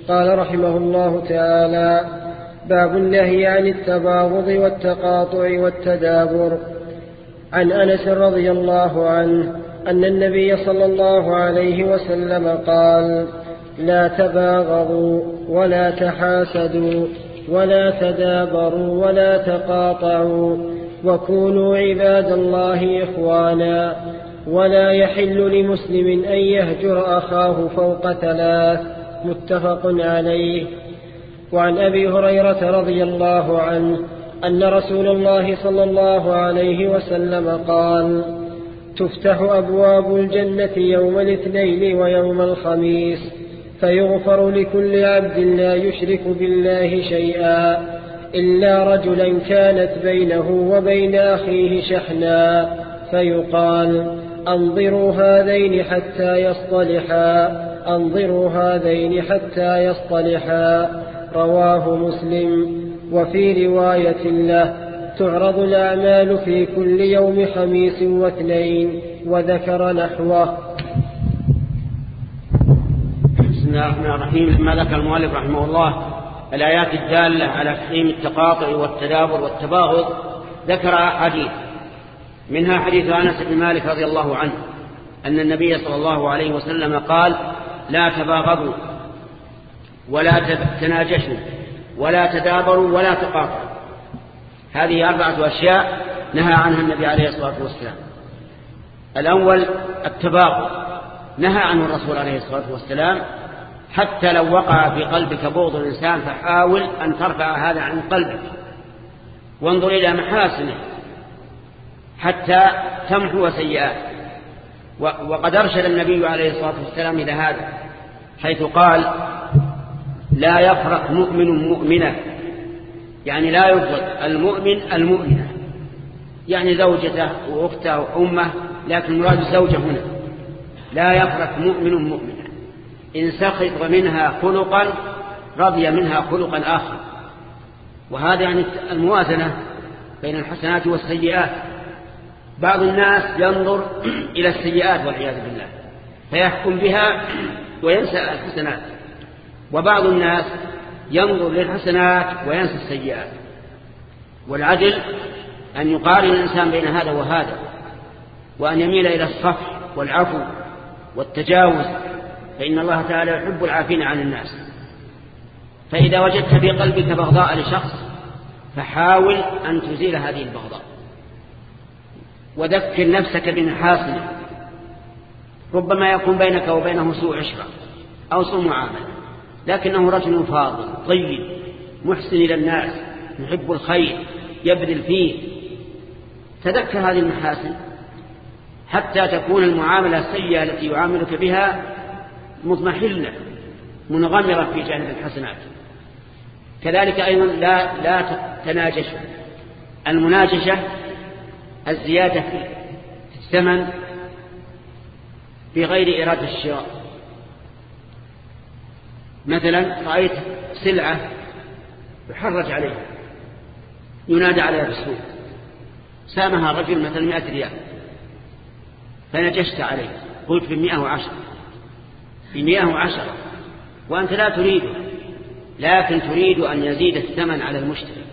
قال رحمه الله تعالى باب النهي عن التباغض والتقاطع والتدابر. عن أنس رضي الله عنه أن النبي صلى الله عليه وسلم قال لا تباغضوا ولا تحاسدوا ولا تدابروا ولا تقاطعوا وكونوا عباد الله إخوانا ولا يحل لمسلم أن يهجر أخاه فوق ثلاث. متفق عليه. وعن أبي هريرة رضي الله عنه أن رسول الله صلى الله عليه وسلم قال تفتح أبواب الجنة يوم الاثنين ويوم الخميس فيغفر لكل عبد لا يشرك بالله شيئا إلا رجلا كانت بينه وبين أخيه شحنا فيقال أنظروا هذين حتى يصطلحا أنظروا هذين حتى يصطلحا رواه مسلم. وفي رواية له تعرض الأعمال في كل يوم خميس واثنين وذكر نحوه. بسم الله الرحمن الرحيم. لما ذكر المؤلف رحمه الله؟ الآيات الدالة على تحريم التقاطع والتدابر والتباغض. ذكر حديث. منها حديث أنس بن مالك رضي الله عنه أن النبي صلى الله عليه وسلم قال لا تباغضوا ولا تناجشوا ولا تدابروا ولا تقاطعوا. هذه أربعة أشياء نهى عنها النبي عليه الصلاة والسلام. الأول التباغض نهى عنه الرسول عليه الصلاة والسلام حتى لو وقع في قلبك بغض الإنسان فحاول أن ترفع هذا عن قلبك. وانظر إلى محاسنه حتى تمحو سيئات وقد أرشد النبي عليه الصلاة والسلام إلى هذا حيث قال لا يفرق مؤمن مؤمنة. يعني لا يفرق المؤمن المؤمنة. يعني زوجته وأخته وأمه لكن مراد الزوجة هنا. لا يفرق مؤمن مؤمنة. إن سخط منها خلقا رضي منها خلقا آخر. وهذا يعني الموازنة بين الحسنات والسيئات. بعض الناس ينظر إلى السيئات والعياذ بالله فيحكم بها وينسى الحسنات. وبعض الناس ينظر للحسنات وينسى السيئات. والعدل أن يقارن الإنسان بين هذا وهذا وأن يميل إلى الصفح والعفو والتجاوز فإن الله تعالى يحب العافين عن الناس. فإذا وجدت في قلبك بغضاء لشخص فحاول أن تزيل هذه البغضاء. وذكر نفسك بمحاسنه ربما يكون بينك وبينه سوء عشرة أو سوء معاملة. لكنه رجل فاضل طيب محسن إلى الناس يحب الخير يبذل فيه. تذكر هذه المحاسن حتى تكون المعاملة السيئة التي يعاملك بها مضمحلة منغمرة في جانب الحسنات. كذلك أيضا لا, لا تناجش المناجشة الزيادة في الثمن بغير إرادة الشراء. مثلا رأيت سلعة يحرج عليها ينادى عليها بالسوق سامها رجل مثلا مئة ريال فنجشت عليه قلت بمئة وعشرة. بمئة وعشرة. وأنت لا تريده لكن تريد أن يزيد الثمن على المشتري.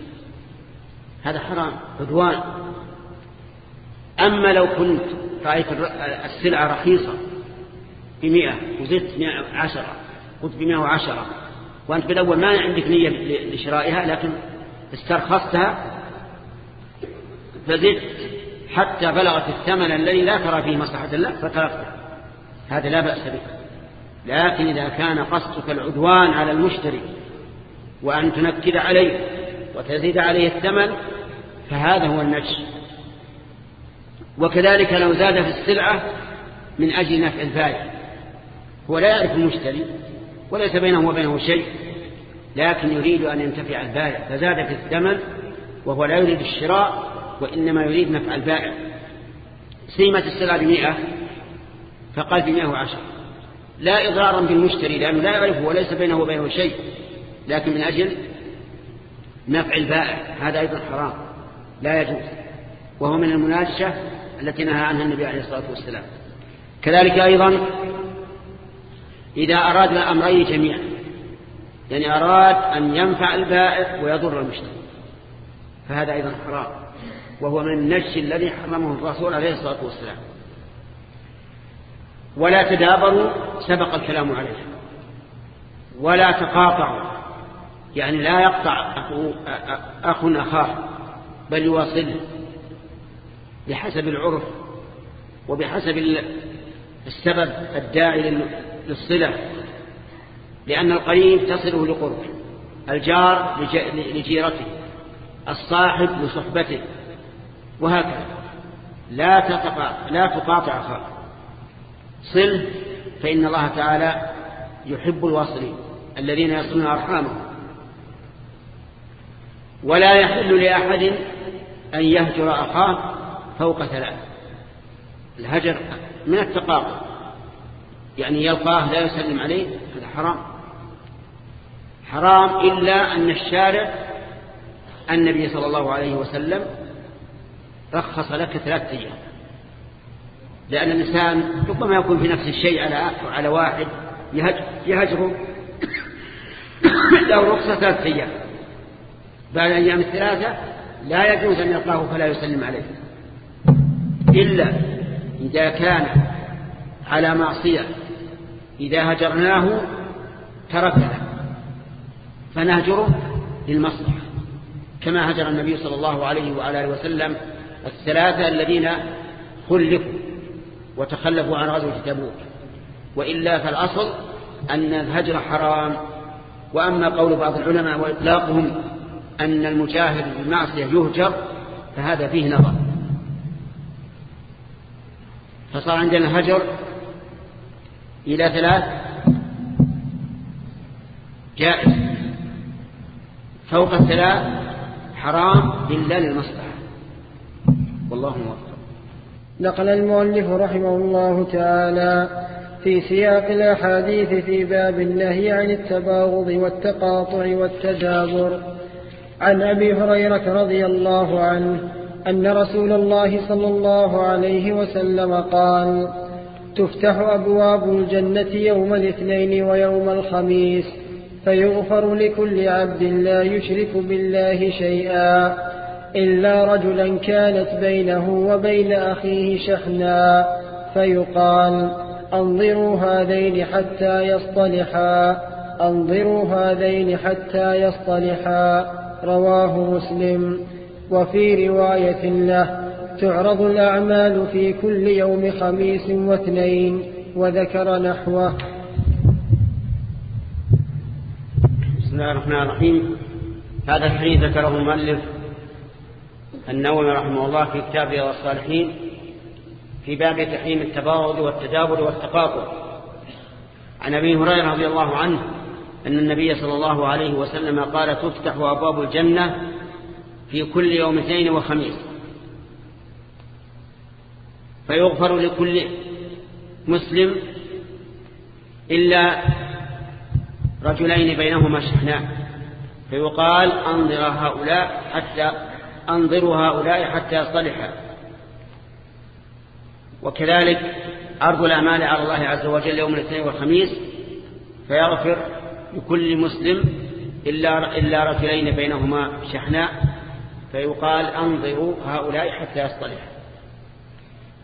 هذا حرام عدوان. أما لو كنت رأيت السلعة رخيصة بمئة وزدت مئة عشرة قلت بمئة وعشرة. وأنت بالأول ما عندك نية لشرائها لكن استرخصتها فزدت حتى بلغت الثمن الذي لا ترى فيه مصلحة الله فتركته. هذا لا بأس به. لكن إذا كان قصدك العدوان على المشتري وأن تنكد عليه وتزيد عليه الثمن فهذا هو النجش وكذلك لو زاد في السلعة من أجل نفع الفائدة هو لا يعرف المشتري وليس بينه وبينه شيء لكن يريد أن ينتفع البائع فزاد في الثمن وهو لا يريد الشراء وإنما يريد نفع البائع. سيمة السلعة بمئة فقال بمئة وعشر لا إضرارا بالمشتري لأنه لا يعرفه وليس بينه وبينه شيء لكن من أجل نفع البائع هذا أيضا حرام لا يجوز. وهو من المناجشة التي نهى عنها النبي عليه الصلاة والسلام. كذلك أيضا إذا أراد الأمرين جميعا. يعني أراد أن ينفع البائع ويضر المشتري. فهذا أيضا حرام. وهو من النجش الذي حرمه الرسول عليه الصلاة والسلام. ولا تدابروا سبق الكلام عليه. ولا تقاطعوا. يعني لا يقطع أخ أخاه بل يواصله بحسب العرف وبحسب السبب الداعي للصلة لأن القريب تصله لقربه الجار لجيرته الصاحب لصحبته وهكذا. لا تقطع لا تقاطع أخاك. صل فإن الله تعالى يحب الواصلين الذين يصلون أرحامهم. ولا يحل لأحد أن يهجر أخاه فوق ثلاث الهجر من التقاطع. يعني يلقاه لا يسلم عليه هذا حرام. حرام إلا أن الشارع النبي صلى الله عليه وسلم رخص لك ثلاثة أيام. لأن الإنسان ربما يكون في نفس الشيء على على واحد يهجره. له رخصة ثلاثة أيام. بعد الأيام الثلاثة لا يجوز أن يلقاه فلا يسلم عليه. إلا إذا كان على معصية إذا هجرناه تركنا. فنهجره للمصلحة. كما هجر النبي صلى الله عليه وعلى آله وسلم الثلاثة الذين خلفوا وتخلفوا عن غزوة تبوك. وإلا فالأصل أن الهجر حرام. وأما قول بعض العلماء وإطلاقهم أن المجاهد بالمعصية يهجر فهذا فيه نظر. فصار عندنا الهجر إلى ثلاث؟ جائز. فوق الثلاث حرام إلا للمصلحة والله موفق. نقل المؤلف رحمه الله تعالى في سياق الأحاديث في باب النهي عن التباغض والتقاطع والتدابر عن أبي هريرة رضي الله عنه أن رسول الله صلى الله عليه وسلم قال تفتح أبواب الجنة يوم الاثنين ويوم الخميس فيغفر لكل عبد لا يشرك بالله شيئا إلا رجلا كانت بينه وبين أخيه شحنا فيقال أنظروا هذين حتى يصطلحا أنظروا هذين حتى يصطلحا رواه مسلم وفي رواية له تعرض الأعمال في كل يوم خميس واثنين وذكر نحوه. بسم الله الرحمن الرحيم. هذا الحديث ذكره المؤلف النووي رحمه الله في كتابه والصالحين في باب تحريم التباغض والتدابر والتقاطع. عن أبي هريرة رضي الله عنه أن النبي صلى الله عليه وسلم قال تفتح أبواب الجنة في كل يوم اثنين وخميس. فيغفر لكل مسلم إلا رجلين بينهما شحناء. فيقال أنظر هؤلاء حتى أنظروا هؤلاء حتى يصطلحا وكذلك عرض الأعمال على الله عز وجل يوم الاثنين والخميس فيغفر لكل مسلم إلا, إلا رجلين بينهما شحناء. فيقال أنظروا هؤلاء حتى يصطلحا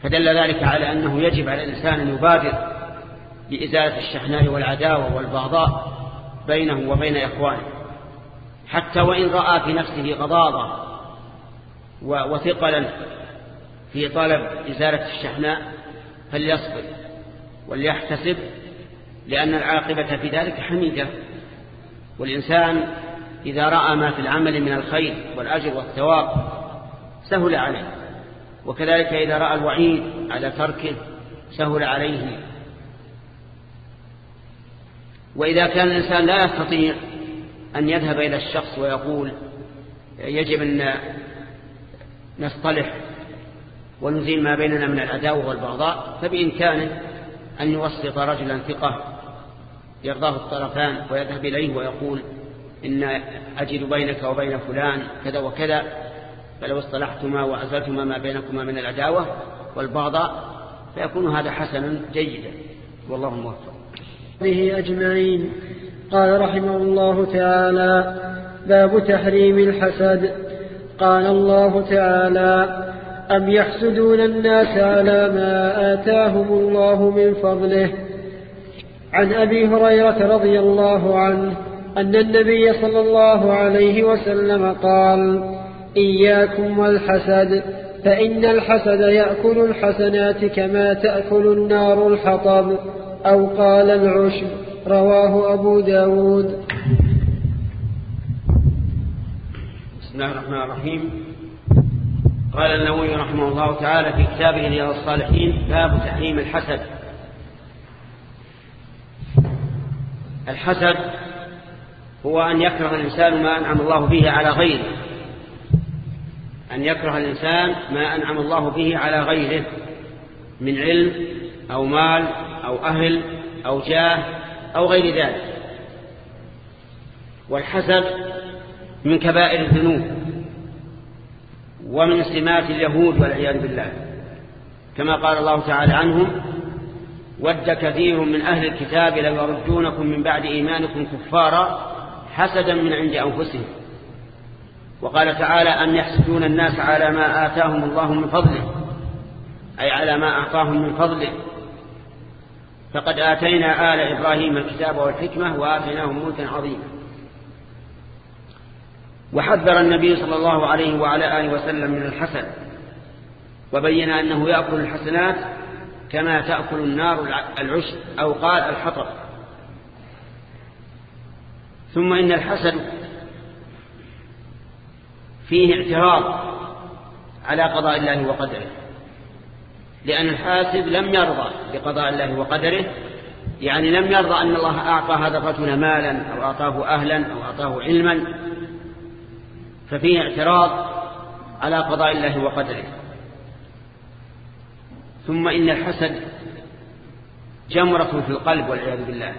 فدل ذلك على أنه يجب على الإنسان أن يبادر بإزالة الشحناء والعداوة والبغضاء بينه وبين إخوانه. حتى وإن رأى في نفسه غضاضة وثقلا في طلب إزالة الشحناء فليصبر وليحتسب لأن العاقبة في ذلك حميدة. والإنسان إذا رأى ما في العمل من الخير والأجر والثواب سهل عليه. وكذلك إذا رأى الوعيد على تركه سهل عليه. وإذا كان الإنسان لا يستطيع أن يذهب إلى الشخص ويقول يجب أن نصطلح ونزيل ما بيننا من العداوة والبغضاء فبإمكانه أن يوسط رجلا ثقة يرضاه الطرفان ويذهب إليه ويقول إن أجد بينك وبين فلان كذا وكذا فلو اصطلحتما وأزلتما ما بينكما من العداوة والبغضاء فيكون هذا حسنا جيدا. والله موفق. به أجمعين. قال رحمه الله تعالى باب تحريم الحسد. قال الله تعالى أم يحسدون الناس على ما آتاهم الله من فضله؟ عن أبي هريرة رضي الله عنه أن النبي صلى الله عليه وسلم قال إياكم والحسد فإن الحسد يأكل الحسنات كما تأكل النار الحطب أو قال العشب رواه أبو داود. بسم الله الرحمن الرحيم. قال النووي رحمه الله تعالى في كتابه رياض الصالحين باب تحريم الحسد. الحسد هو أن يكره الإنسان ما أنعم الله به على غيره. أن يكره الإنسان ما أنعم الله به على غيره من علم أو مال أو أهل أو جاه أو غير ذلك. والحسد من كبائر الذنوب ومن سمات اليهود والعياذ بالله. كما قال الله تعالى عنهم ود كثير من أهل الكتاب لو يردونكم من بعد إيمانكم كفارا حسدا من عند أنفسهم. وقال تعالى أن يحسدون الناس على ما آتاهم الله من فضله أي على ما أعطاهم من فضله. فقد آتينا آل إبراهيم الكتاب والحكمة وآتيناهم ملكا عظيما. وحذر النبي صلى الله عليه وعلى آله وسلم من الحسد وبين أنه يأكل الحسنات كما تأكل النار العشب أو قال الحطب. ثم إن الحسد فيه اعتراض على قضاء الله وقدره. لأن الحاسب لم يرضى بقضاء الله وقدره. يعني لم يرضى أن الله أعطى هذا الرجل مالا أو أعطاه أهلا أو أعطاه علما. ففيه اعتراض على قضاء الله وقدره. ثم إن الحسد جمرة في القلب والعياذ بالله.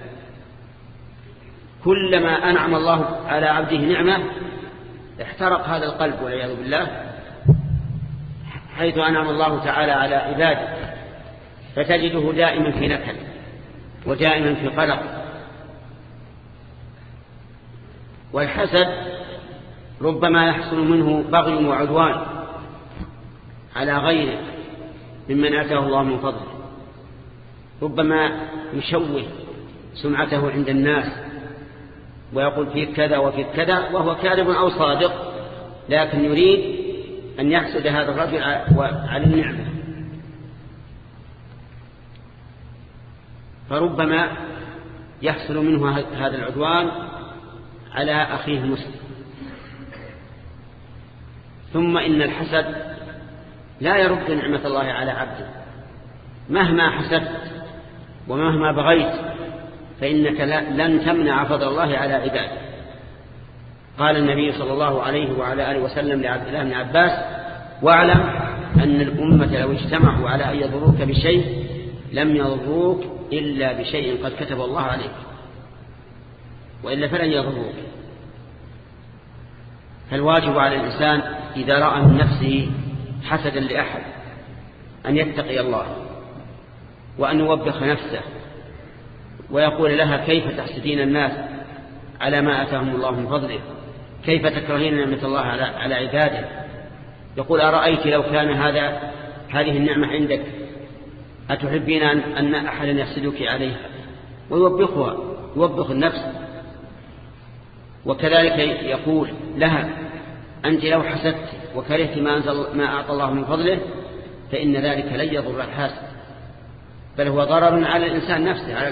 كلما أنعم الله على عبده نعمة احترق هذا القلب والعياذ بالله حيث أنعم الله تعالى على عباده فتجده دائما في نكد ودائما في قلق. والحسد ربما يحصل منه بغي وعدوان على غيره ممن أتاه الله من فضله ربما يشوه سمعته عند الناس ويقول فيك كذا وفيك كذا وهو كاذب أو صادق لكن يريد أن يحسد هذا الرجل على النعمة. فربما يحصل منه هذا العدوان على أخيه المسلم ثم إن الحسد لا يرد نعمة الله على عبده مهما حسدت ومهما بغيت. فإنك لن تمنع فضل الله على عباده. قال النبي صلى الله عليه وعلى آله وسلم لعبد الله بن عباس واعلم أن الأمة لو اجتمعوا على أن يضروك بشيء لم يضروك إلا بشيء قد كتب الله عليك. وإلا فلن يضروك. فالواجب على الإنسان إذا رأى من نفسه حسدا لأحد أن يتقي الله وأن يوبخ نفسه ويقول لها كيف تحسدين الناس على ما أتاهم الله من فضله؟ كيف تكرهين نعمة الله على, عباده؟ يقول أرأيت لو كان هذا هذه النعمة عندك أتحبين أن أحدا يحسدك عليها؟ ويوبخها يوبخ النفس. وكذلك يقول لها أنت لو حسدت وكرهت ما, ما أعطى الله من فضله فإن ذلك لن يضر الحاسد بل هو ضرر على الإنسان نفسه على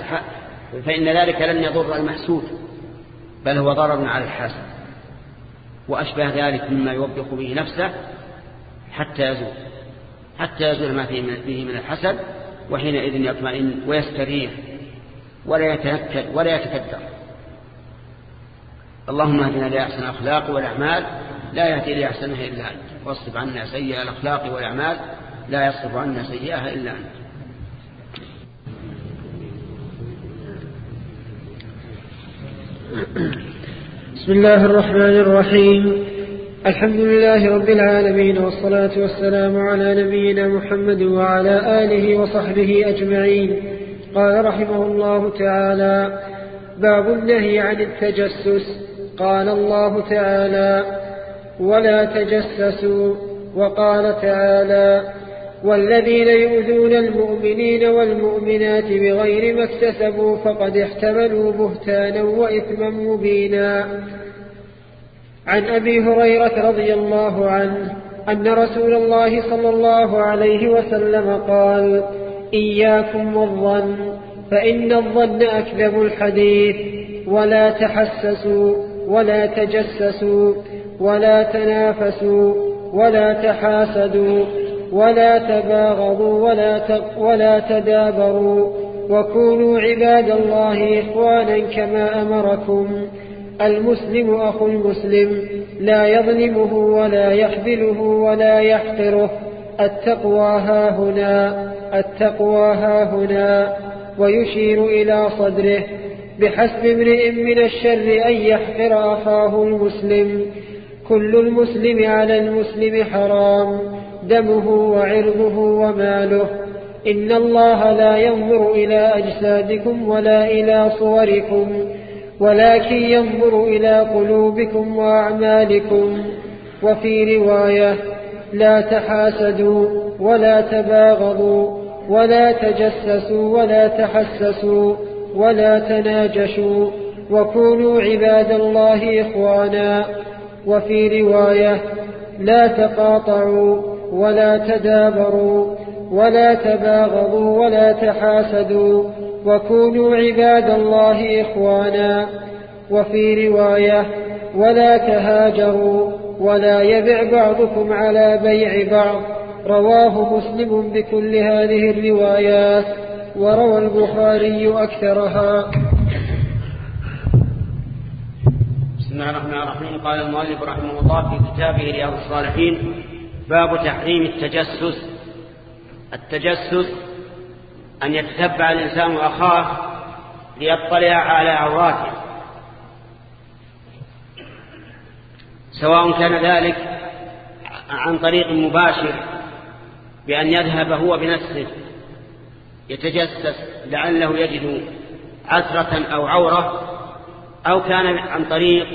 فإن ذلك لن يضر المحسود بل هو ضرر على الحاسد. وأشبه ذلك مما يوبخ به نفسه حتى يزول حتى يزول ما فيه من الحسد وحينئذ يطمئن ويستريح ولا يتنكد ولا يتكدر. اللهم اهدنا لأحسن الأخلاق والأعمال لا يهدي لأحسنها إلا أنت. واصرف عنا سيئة الأخلاق والأعمال لا يصرف عنا سيئها إلا أنت. بسم الله الرحمن الرحيم. الحمد لله رب العالمين والصلاة والسلام على نبينا محمد وعلى آله وصحبه أجمعين. قال رحمه الله تعالى باب النهي عن التجسس. قال الله تعالى ولا تجسسوا. وقال تعالى والذين يؤذون المؤمنين والمؤمنات بغير ما اكتسبوا فقد احتملوا بهتانا وإثما مبينا. عن أبي هريرة رضي الله عنه أن رسول الله صلى الله عليه وسلم قال إياكم والظن فإن الظن أكذب الحديث ولا تحسسوا ولا تجسسوا ولا تنافسوا ولا تحاسدوا. ولا تباغضوا ولا ولا تدابروا وكونوا عباد الله إخوانا كما أمركم. المسلم أخو المسلم لا يظلمه ولا يحذله ولا يحقره. التقوى ها هنا التقوى ها هنا. ويشير إلى صدره. بحسب امرئ من الشر أن يحقر أخاه المسلم. كل المسلم على المسلم حرام. دمه وعرضه وماله. إن الله لا ينظر إلى أجسادكم ولا إلى صوركم ولكن ينظر إلى قلوبكم وأعمالكم. وفي رواية لا تحاسدوا ولا تباغضوا ولا تجسسوا ولا تحسسوا ولا تناجشوا وكونوا عباد الله إخوانا. وفي رواية لا تقاطعوا ولا تدابروا ولا تباغضوا ولا تحاسدوا وكونوا عباد الله إخوانا. وفي رواية ولا تهاجروا ولا يبع بعضكم على بيع بعض. رواه مسلم بكل هذه الروايات وروى البخاري أكثرها. بسم الله الرحمن الرحيم. قال المؤلف رحمه الله في كتابه رياض الصالحين باب تحريم التجسس. التجسس أن يتتبع الإنسان أخاه ليطلع على عوراته سواء كان ذلك عن طريق مباشر بأن يذهب هو بنفسه يتجسس لعله يجد عثرة أو عورة أو كان عن طريق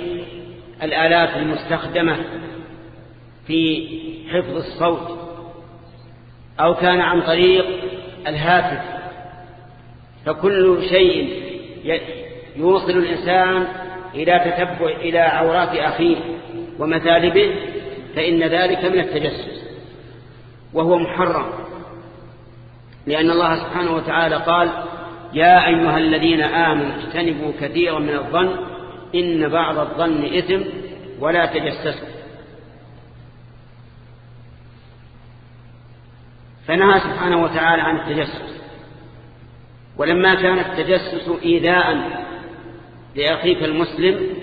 الآلات المستخدمة في حفظ الصوت أو كان عن طريق الهاتف. فكل شيء يوصل الإنسان إلى تتبع إلى عورات أخيه ومثالبه فإن ذلك من التجسس وهو محرم. لأن الله سبحانه وتعالى قال يا أيها الذين آمنوا اجتنبوا كثيرا من الظن إن بعض الظن إثم ولا تجسسوا. فنهى سبحانه وتعالى عن التجسس. ولما كان التجسس إيذاء لأخيك المسلم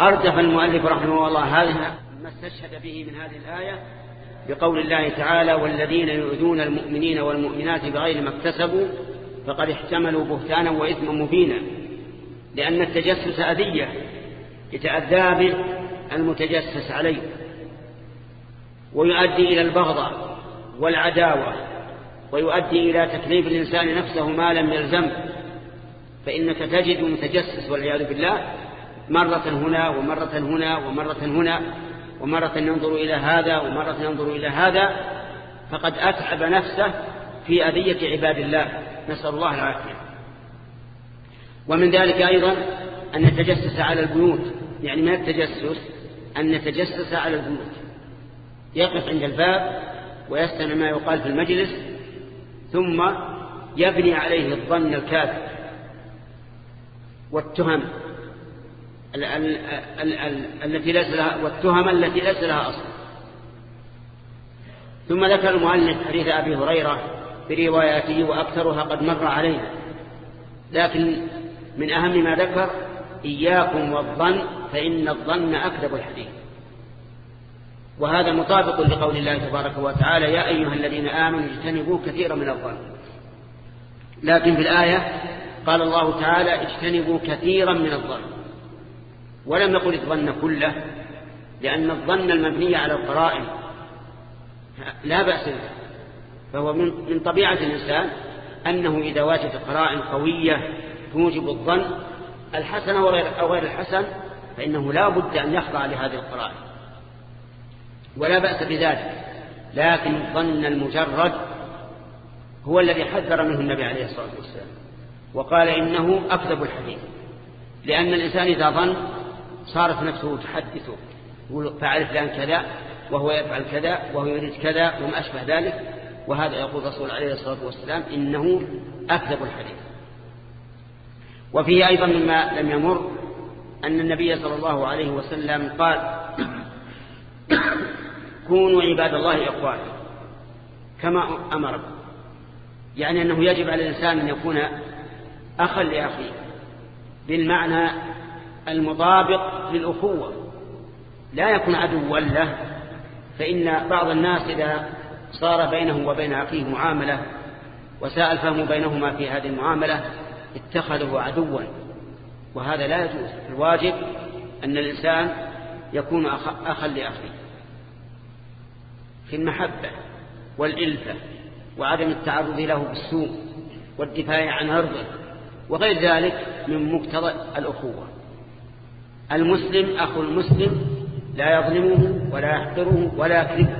أردف المؤلف رحمه الله هذه ما استشهد به من هذه الآية بقول الله تعالى والذين يؤذون المؤمنين والمؤمنات بغير ما اكتسبوا فقد احتملوا بهتانا وإثما مبينا لأن التجسس أذية يتأذى به المتجسس عليه ويؤدي إلى البغضة والعداوة ويؤدي إلى تكليف الإنسان نفسه ما لم يلزم. فإنك تجد متجسس والعياذ بالله مرة هنا ومرة هنا ومرة هنا ومرة ينظر إلى هذا ومرة ينظر إلى هذا فقد أتعب نفسه في أذية عباد الله. نسأل الله العافية. ومن ذلك أيضا أن نتجسس على البيوت. يعني ما التجسس؟ أن نتجسس على البيوت. يقف عند الباب ويستمع ما يقال في المجلس ثم يبني عليه الظن الكاذب والتهم التي ليس لها والتهم التي ليس لها أصل. ثم ذكر المؤلف حديث أبي هريرة برواياته وأكثرها قد مر علينا. لكن من أهم ما ذكر إياكم والظن فإن الظن أكذب الحديث. وهذا مطابق لقول الله تبارك وتعالى يا أيها الذين آمنوا اجتنبوا كثيرا من الظن. لكن في الآية قال الله تعالى اجتنبوا كثيرا من الظن. ولم يقل الظن كله لأن الظن المبني على القرائن. لا بأس به. فهو من طبيعة الإنسان أنه إذا واجد قرائن قوية توجب الظن الحسن أو غير الحسن فإنه لا بد أن يخضع لهذه القرائن. ولا بأس بذلك لكن الظن المجرد هو الذي حذر منه النبي عليه الصلاة والسلام وقال إنه أكذب الحديث لأن الإنسان إذا ظن صارت نفسه تحدثه يقول فعل فلان كذا وهو يفعل كذا وهو يريد كذا وما أشبه ذلك وهذا يقول الرسول عليه الصلاة والسلام إنه أكذب الحديث. وفيه أيضا مما لم يمر أن النبي صلى الله عليه وسلم قال كونوا عباد الله إخوانا كما أمركم يعني أنه يجب على الإنسان أن يكون أخا لأخيه بالمعنى المطابق للأخوة. لا يكون عدوا له فإن بعض الناس إذا صار بينه وبين أخيه معاملة وساء الفهم بينهما في هذه المعاملة اتخذه عدوا. وهذا لا يجوز. الواجب أن الإنسان يكون أخا لأخيه. في المحبة والإلفة وعدم التعرض له بالسوء والدفاع عن عرضه وغير ذلك من مقتضى الأخوة. المسلم أخو المسلم لا يظلمه ولا يحقره ولا يكذبه.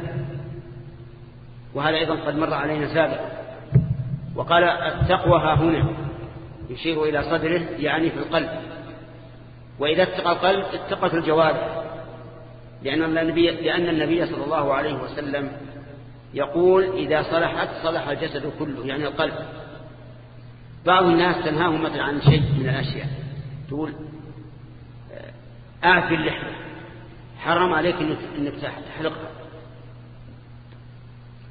وهذا أيضا قد مر علينا سابقا. وقال التقوى ها هنا يشير إلى صدره يعني في القلب. وإذا اتقى القلب اتقت الجوارح. لأن النبي, لأن النبي صلى الله عليه وسلم يقول إذا صلحت صلح الجسد كله يعني القلب. بعض الناس تنهاهم مثلا عن شيء من الأشياء. تقول أعفي اللحية حرام عليك أنك تحلقها.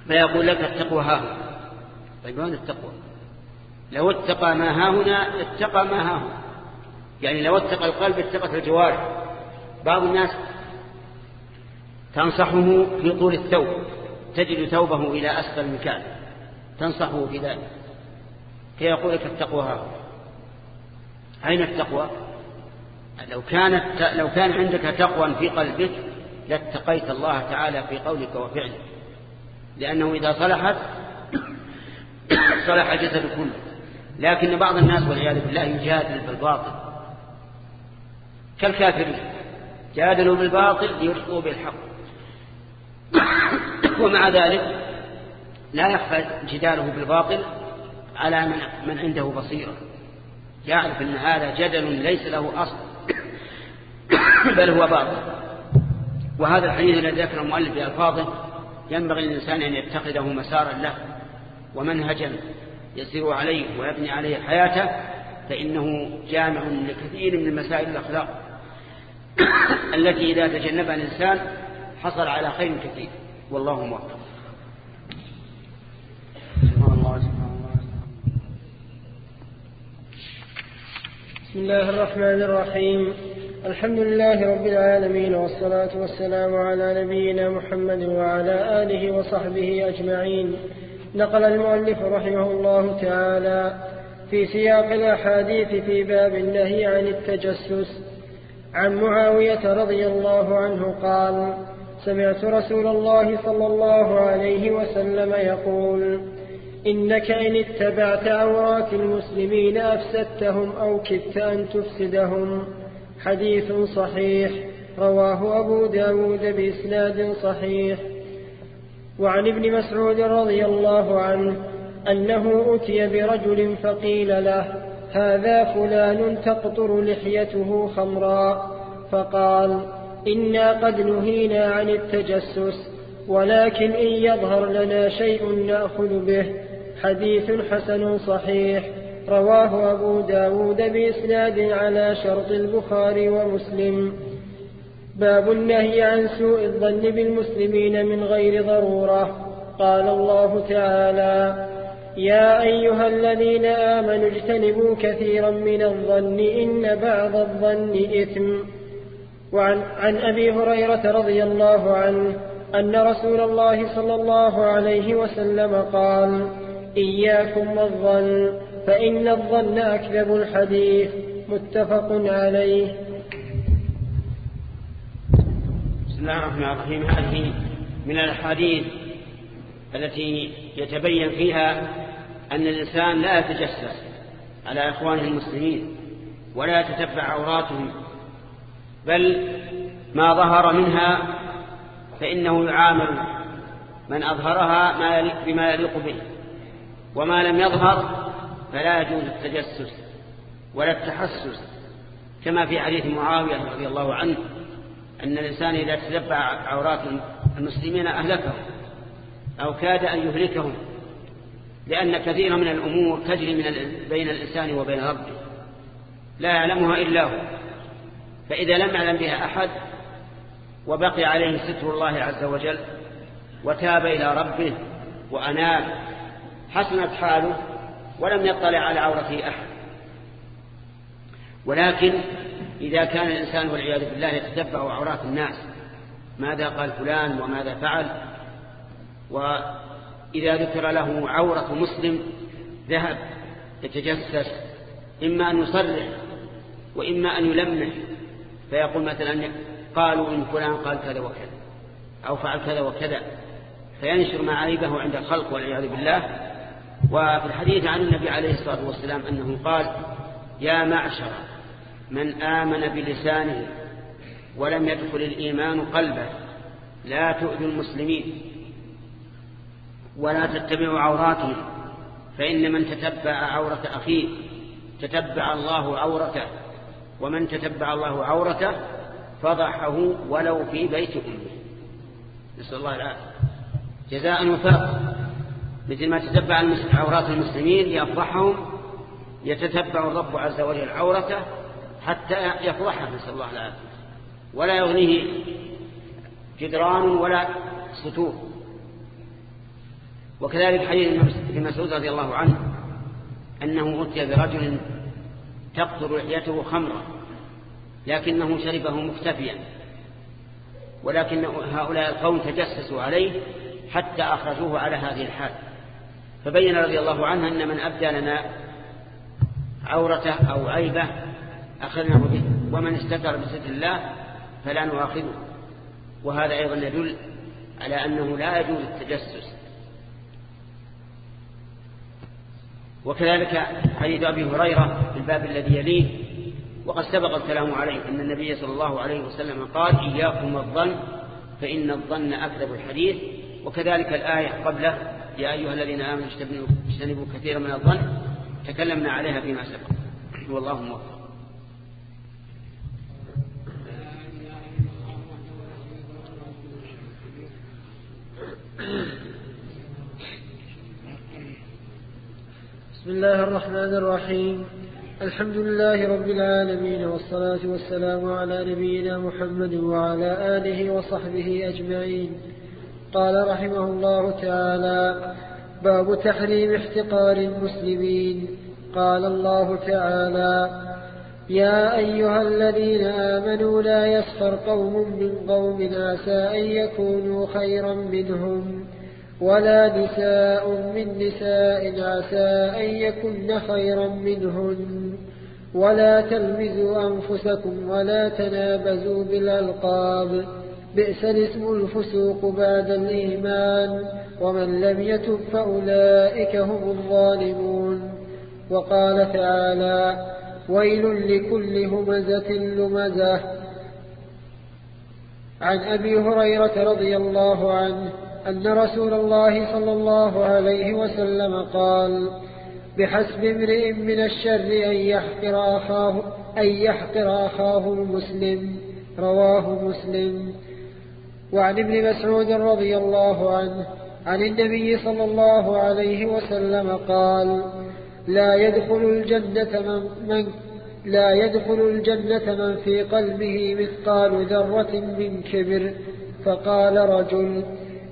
فيقول لك التقوى ها طيب وين التقوى؟ لو اتقى ما ها هنا اتقى ما ها هنا. يعني لو اتقى القلب اتقت الجوارح. بعض الناس تنصحه في طول الثوب تجد ثوبه إلى أسفل المكان. تنصحه في ذلك كي يقول لك التقوى ها أين التقوى؟ لو كانت لو كان عندك تقوى في قلبك لاتقيت الله تعالى في قولك وفعلك لأنه إذا صلحت صلح الجسد كله. لكن بعض الناس والعياذ بالله يجادل بالباطل. كالكافرين. جادلوا بالباطل ليرفضوا بالحق. ومع ذلك لا يخفى جداله بالباطل على من, من عنده بصيرة. يعرف أن هذا جدل ليس له أصل بل هو باطل. وهذا الحديث الذي ذكر المؤلف بألفاظه ينبغي للإنسان أن يتخذه مسارا له ومنهجا يسير عليه ويبني عليه حياته فإنه جامع لكثير من مسائل الأخلاق. التي إذا تجنبها الإنسان حصل على خير كثير. والله موفق. بسم الله الرحمن الرحيم. الحمد لله رب العالمين والصلاة والسلام على نبينا محمد وعلى آله وصحبه أجمعين. نقل المؤلف رحمه الله تعالى في سياق الأحاديث في باب النهي عن التجسس. عن معاوية رضي الله عنه قال سمعت رسول الله صلى الله عليه وسلم يقول إنك إن اتبعت عورات المسلمين أفسدتهم أو كدت أن تفسدهم. حديث صحيح رواه أبو داود بإسناد صحيح. وعن ابن مسعود رضي الله عنه أنه أتي برجل فقيل له هذا فلان تقطر لحيته خمرا فقال إنا قد نهينا عن التجسس ولكن إن يظهر لنا شيء نأخذ به حديث حسن صحيح رواه أبو داود بإسناد على شرط البخاري ومسلم. باب النهي عن سوء الظن بالمسلمين من غير ضرورة. قال الله تعالى يا أيها الذين آمنوا اجتنبوا كثيرا من الظن إن بعض الظن إثم. وعن عن أبي هريرة رضي الله عنه أن رسول الله صلى الله عليه وسلم قال إياكم والظن فإن الظن أكذب الحديث. متفق عليه. بسم الله الرحمن الرحيم. هذه من الأحاديث التي يتبين فيها أن الإنسان لا يتجسس على إخوانه المسلمين ولا يتتبع عوراتهم بل ما ظهر منها فإنه يعامل من أظهرها ما بما يليق به. وما لم يظهر فلا يجوز التجسس ولا التحسس كما في حديث معاوية رضي الله عنه أن الإنسان إذا تتبع عورات المسلمين أهلكهم أو كاد أن يهلكهم لأن كثيرا من الأمور تجري من بين الإنسان وبين ربه لا يعلمها إلا هو. فإذا لم يعلم بها أحد وبقي عليه ستر الله عز وجل وتاب إلى ربه وأناب حسنت حاله ولم يطلع على عورته أحد. ولكن إذا كان الإنسان والعياذ بالله يتتبع عورات الناس ماذا قال فلان وماذا فعل؟ وإذا ذكر له عورة مسلم ذهب يتجسس إما أن يصرح وإما أن يلمح فيقول مثلا قالوا إن فلان قال كذا وكذا أو فعل كذا وكذا فينشر معايبه عند الخلق والعياذ بالله. وفي الحديث عن النبي عليه الصلاة والسلام أنه قال يا معشر من آمن بلسانه ولم يدخل الإيمان قلبه لا تؤذوا المسلمين ولا تتبعوا عوراتهم فإن من تتبع عورة أخيه تتبع الله عورته ومن تتبع الله عورته فضحه ولو في بيت أمه نسأل الله العافية. جزاء وفاق. مثل ما تتبع عورات المسلمين يفضحهم يتتبع الرب عز وجل عورته حتى يفضحه. نسأل الله العافية. ولا يغنيه جدران ولا سطور وكذلك حديث ابن مسعود رضي الله عنه أنه أتي برجل تقطر لحيته خمرا لكنه شربه مختفيا. ولكن هؤلاء القوم تجسسوا عليه حتى أخرجوه على هذه الحال. فبين رضي الله عنه أن من أبدى لنا عورته أو عيبة أخذناه به ومن استتر بستر الله فلا نؤاخذه. وهذا أيضا يدل على أنه لا يجوز التجسس. وكذلك حديث أبي هريرة في الباب الذي يليه وقد سبق الكلام عليه أن النبي صلى الله عليه وسلم قال إياكم الظن فإن الظن أكذب الحديث. وكذلك الآية قبله يا أيها الذين آمنوا اجتنبوا كثيرا من الظن. تكلمنا عليها فيما سبق. والله موفق. بسم الله الرحمن الرحيم. الحمد لله رب العالمين والصلاة والسلام على نبينا محمد وعلى آله وصحبه أجمعين. قال رحمه الله تعالى باب تحريم احتقار المسلمين. قال الله تعالى يا أيها الذين آمنوا لا يسخر قوم من قوم عسى أن يكونوا خيرا منهم. ولا نساء من نساء عسى أن يكن خيرا منهن ولا تلمزوا أنفسكم ولا تنابزوا بالألقاب بئس الاسم الفسوق بعد الإيمان ومن لم يتب فأولئك هم الظالمون وقال تعالى ويل لكل همزة لمزة عن أبي هريرة رضي الله عنه أن رسول الله صلى الله عليه وسلم قال بحسب امرئ من الشر أن يحقر أخاه أن يحقر أخاه المسلم. رواه مسلم. وعن ابن مسعود رضي الله عنه عن النبي صلى الله عليه وسلم قال لا يدخل الجنة من, من لا يدخل الجنة من في قلبه مثقال ذرة من كبر. فقال رجل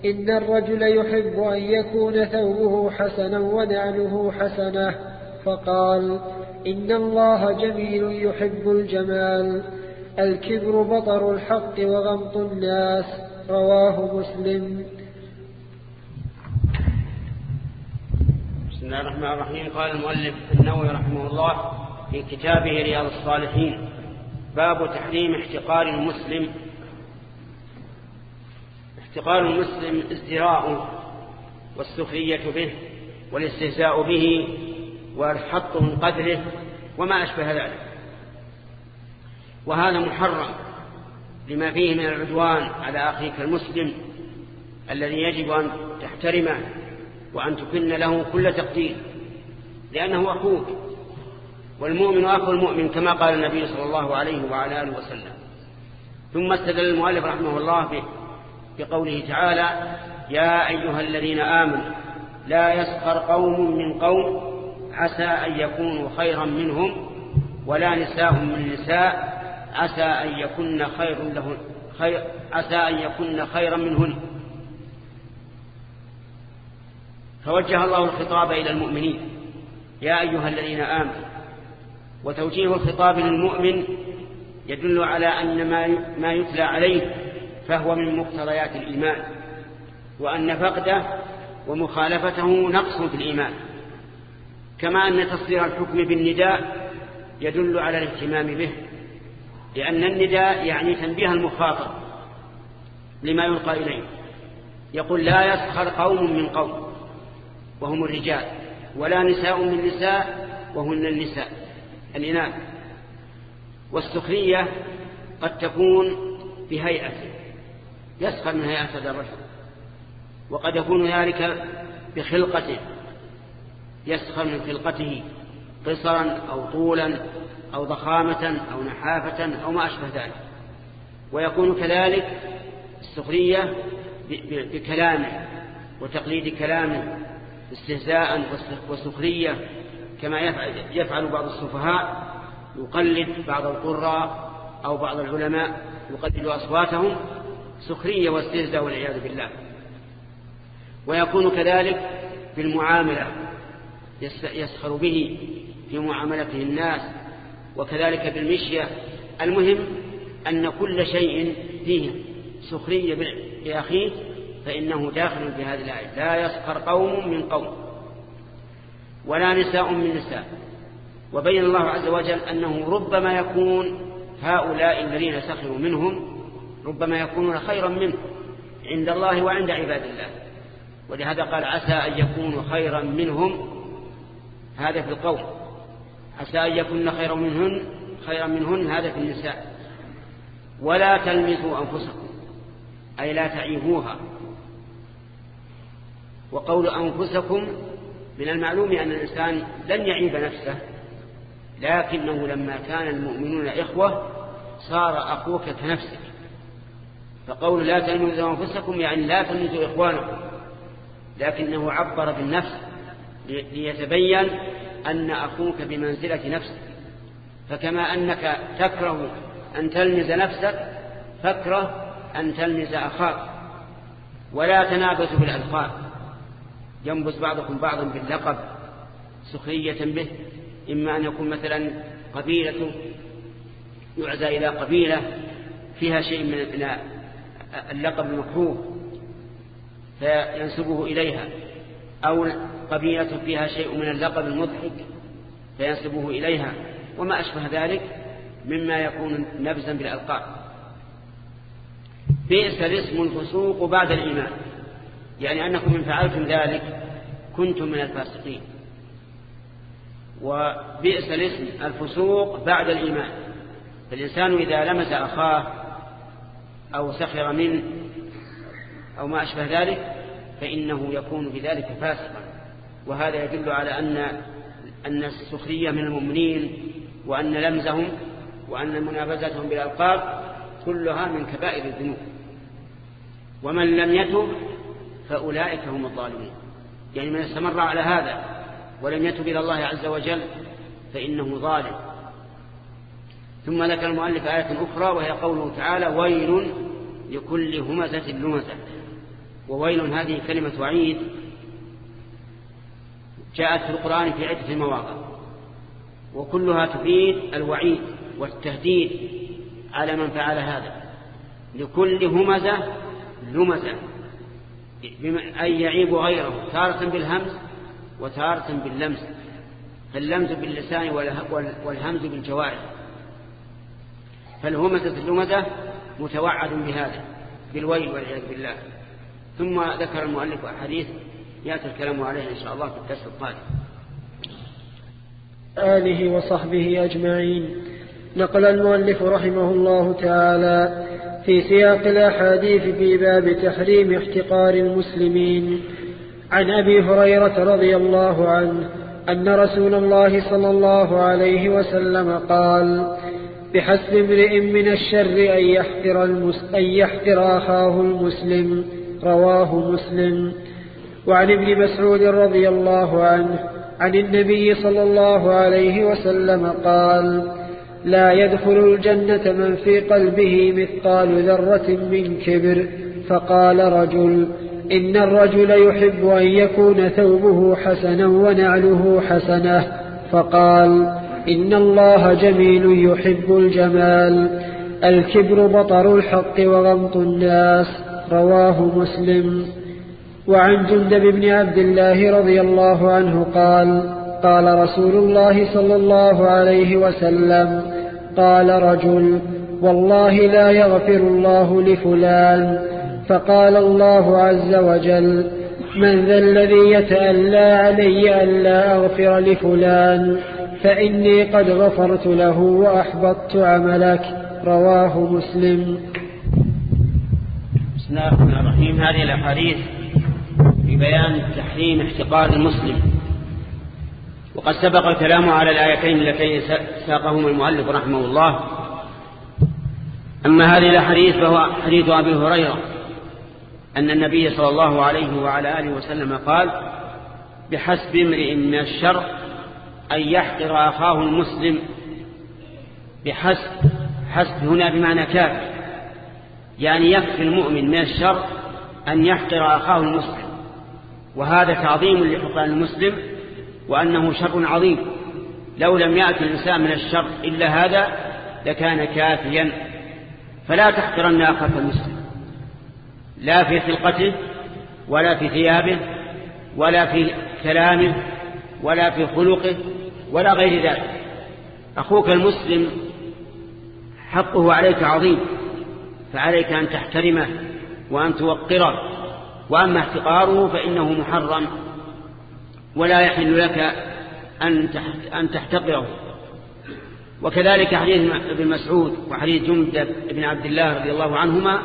إن الرجل يحب أن يكون ثوبه حسنا ونعله حسنة فقال إن الله جميل يحب الجمال الكبر بطر الحق وغمط الناس رواه مسلم. بسم الله الرحمن الرحيم. قال المؤلف النووي رحمه الله في كتابه رياض الصالحين باب تحريم احتقار المسلم احتقار المسلم ازدراء والسخرية به والاستهزاء به والحط من قدره وما أشبه ذلك. وهذا محرم لما فيه من العدوان على أخيك المسلم الذي يجب أن تحترمه وأن تكن له كل تقدير لأنه أخوك والمؤمن أخو المؤمن كما قال النبي صلى الله عليه وعلى آله وسلم. ثم استدل المؤلف رحمه الله به بقوله تعالى يا أيها الذين آمنوا لا يسخر قوم من قوم عسى أن يكونوا خيرا منهم ولا نساء من نساء عسى أن يكن خير له خير عسى أن يكن خيرا منهن. فوجه الله الخطاب إلى المؤمنين يا أيها الذين آمنوا. وتوجيه الخطاب للمؤمن يدل على أن ما يتلى عليه فهو من مقتضيات الإيمان وأن فقده ومخالفته نقص في الإيمان كما أن تصدير الحكم بالنداء يدل على الاهتمام به لأن النداء يعني تنبيه المخاطب لما يلقى إليه يقول لا يسخر قوم من قوم وهم الرجال ولا نساء من نساء وهن النساء الإناث والسخرية قد تكون بهيئة يسخر من هيئة هذا الرجل وقد يكون ذلك بخلقته. يسخر من خلقته قصرا أو طولا أو ضخامة أو نحافة أو ما أشبه ذلك. ويكون كذلك السخرية بكلامه وتقليد كلامه استهزاء وسخرية كما يفعل بعض السفهاء يقلد بعض القراء أو بعض العلماء يقلد أصواتهم سخرية واستهزاء والعياذ بالله. ويكون كذلك في المعاملة يسخر به في معاملته الناس. وكذلك بالمشية. المهم أن كل شيء فيه سخرية بأخيه فإنه داخل في هذه الآية. لا يسخر قوم من قوم. ولا نساء من نساء. وبين الله عز وجل أنه ربما يكون هؤلاء الذين سخروا منهم ربما يكونون خيرا منه عند الله وعند عباد الله. ولهذا قال عسى أن يكونوا خيرا منهم. هذا في القول. عسى أن يكون خيرا منهن خيرا منهن هذا في النساء. ولا تلمزوا أنفسكم أي لا تعيبوها. وقول أنفسكم من المعلوم أن الإنسان لن يعيب نفسه لكنه لما كان المؤمنون إخوة صار أخوك كنفسك. فقول لا تلمزوا أنفسكم يعني لا تلمزوا إخوانكم. لكنه عبر بالنفس ليتبين أن أخوك بمنزلة نفسك. فكما أنك تكره أن تلمز نفسك فاكره أن تلمز أخاك. ولا تنابزوا بالألقاب. ينبز بعضكم بعضا باللقب سخرية به. إما أن يكون مثلا قبيلة يعزى إلى قبيلة فيها شيء من اللقب المكروه فينسبه إليها أو قبيلة فيها شيء من اللقب المضحك فينسبه إليها وما أشبه ذلك مما يكون نبزا بالألقاب. بئس الاسم الفسوق بعد الإيمان يعني أنكم إن فعلتم ذلك كنتم من الفاسقين. وبئس الاسم الفسوق بعد الإيمان فالإنسان إذا لمس أخاه أو سخر منه أو ما أشبه ذلك فإنه يكون بذلك فاسقا. وهذا يدل على أن أن السخرية من المؤمنين وأن لمزهم وأن منابزتهم بالألقاب كلها من كبائر الذنوب. ومن لم يتب فأولئك هم الظالمون. يعني من استمر على هذا ولم يتب إلى الله عز وجل فإنه ظالم. ثم ذكر المؤلف آية أخرى وهي قوله تعالى ويل لكل همزة لمزة وويل هذه كلمة وعيد جاءت في القرآن في عدة مواضع وكلها تفيد الوعيد والتهديد على من فعل هذا. لكل همزة لمزة. أي يعيب غيره تارة بالهمز وتارة باللمس فاللمز باللسان والهمز بالجوارح. فالهمزة اللمزة متوعد بهذا بالويل والعياذ بالله. ثم ذكر المؤلف أحاديث يأتي الكلام عليه إن شاء الله في الدرس القادم. آله وصحبه أجمعين. نقل المؤلف رحمه الله تعالى في سياق الأحاديث في باب تحريم احتقار المسلمين. عن أبي هريرة رضي الله عنه أن رسول الله صلى الله عليه وسلم قال بحسب امرئ من الشر أن يحقر, المس... أن يحقر أخاه المسلم رواه مسلم. وعن ابن مسعود رضي الله عنه عن النبي صلى الله عليه وسلم قال لا يدخل الجنة من في قلبه مثقال ذرة من كبر فقال رجل إن الرجل يحب أن يكون ثوبه حسنا ونعله حسنة فقال إن الله جميل يحب الجمال. الكبر بطر الحق وغمط الناس. رواه مسلم. وعن جندب بن عبد الله رضي الله عنه قال قال رسول الله صلى الله عليه وسلم قال رجل والله لا يغفر الله لفلان. فقال الله عز وجل من ذا الذي يتألى علي ألا أغفر لفلان؟ فإني قد غفرت له وأحبطت عملك. رواه مسلم. بسم الله الرحمن الرحيم. هذه الأحاديث في بيان تحريم احتقار المسلم. وقد سبق الكلام على الآيتين اللتين ساقهما المؤلف رحمه الله. أما هذه الأحاديث فهو حديث أبي هريرة. أن النبي صلى الله عليه وعلى آله وسلم قال بحسب امرئ من الشر أن يحقر أخاه المسلم بحسب حسب هنا بمعنى كافر يعني يكفي المؤمن من الشر أن يحقر أخاه المسلم. وهذا تعظيم لحقان المسلم وأنه شر عظيم. لو لم يأتي الإنسان من الشر إلا هذا لكان كافيا. فلا تحقرن أخاك المسلم. لا في خلقته ولا في ثيابه ولا في كلامه ولا في خلقه ولا غير ذلك. أخوك المسلم حقه عليك عظيم فعليك أن تحترمه وأن توقره وأما احتقاره فإنه محرم ولا يحل لك أن تحتقره. وكذلك حديث ابن مسعود وحديث جندب بن عبد الله رضي الله عنهما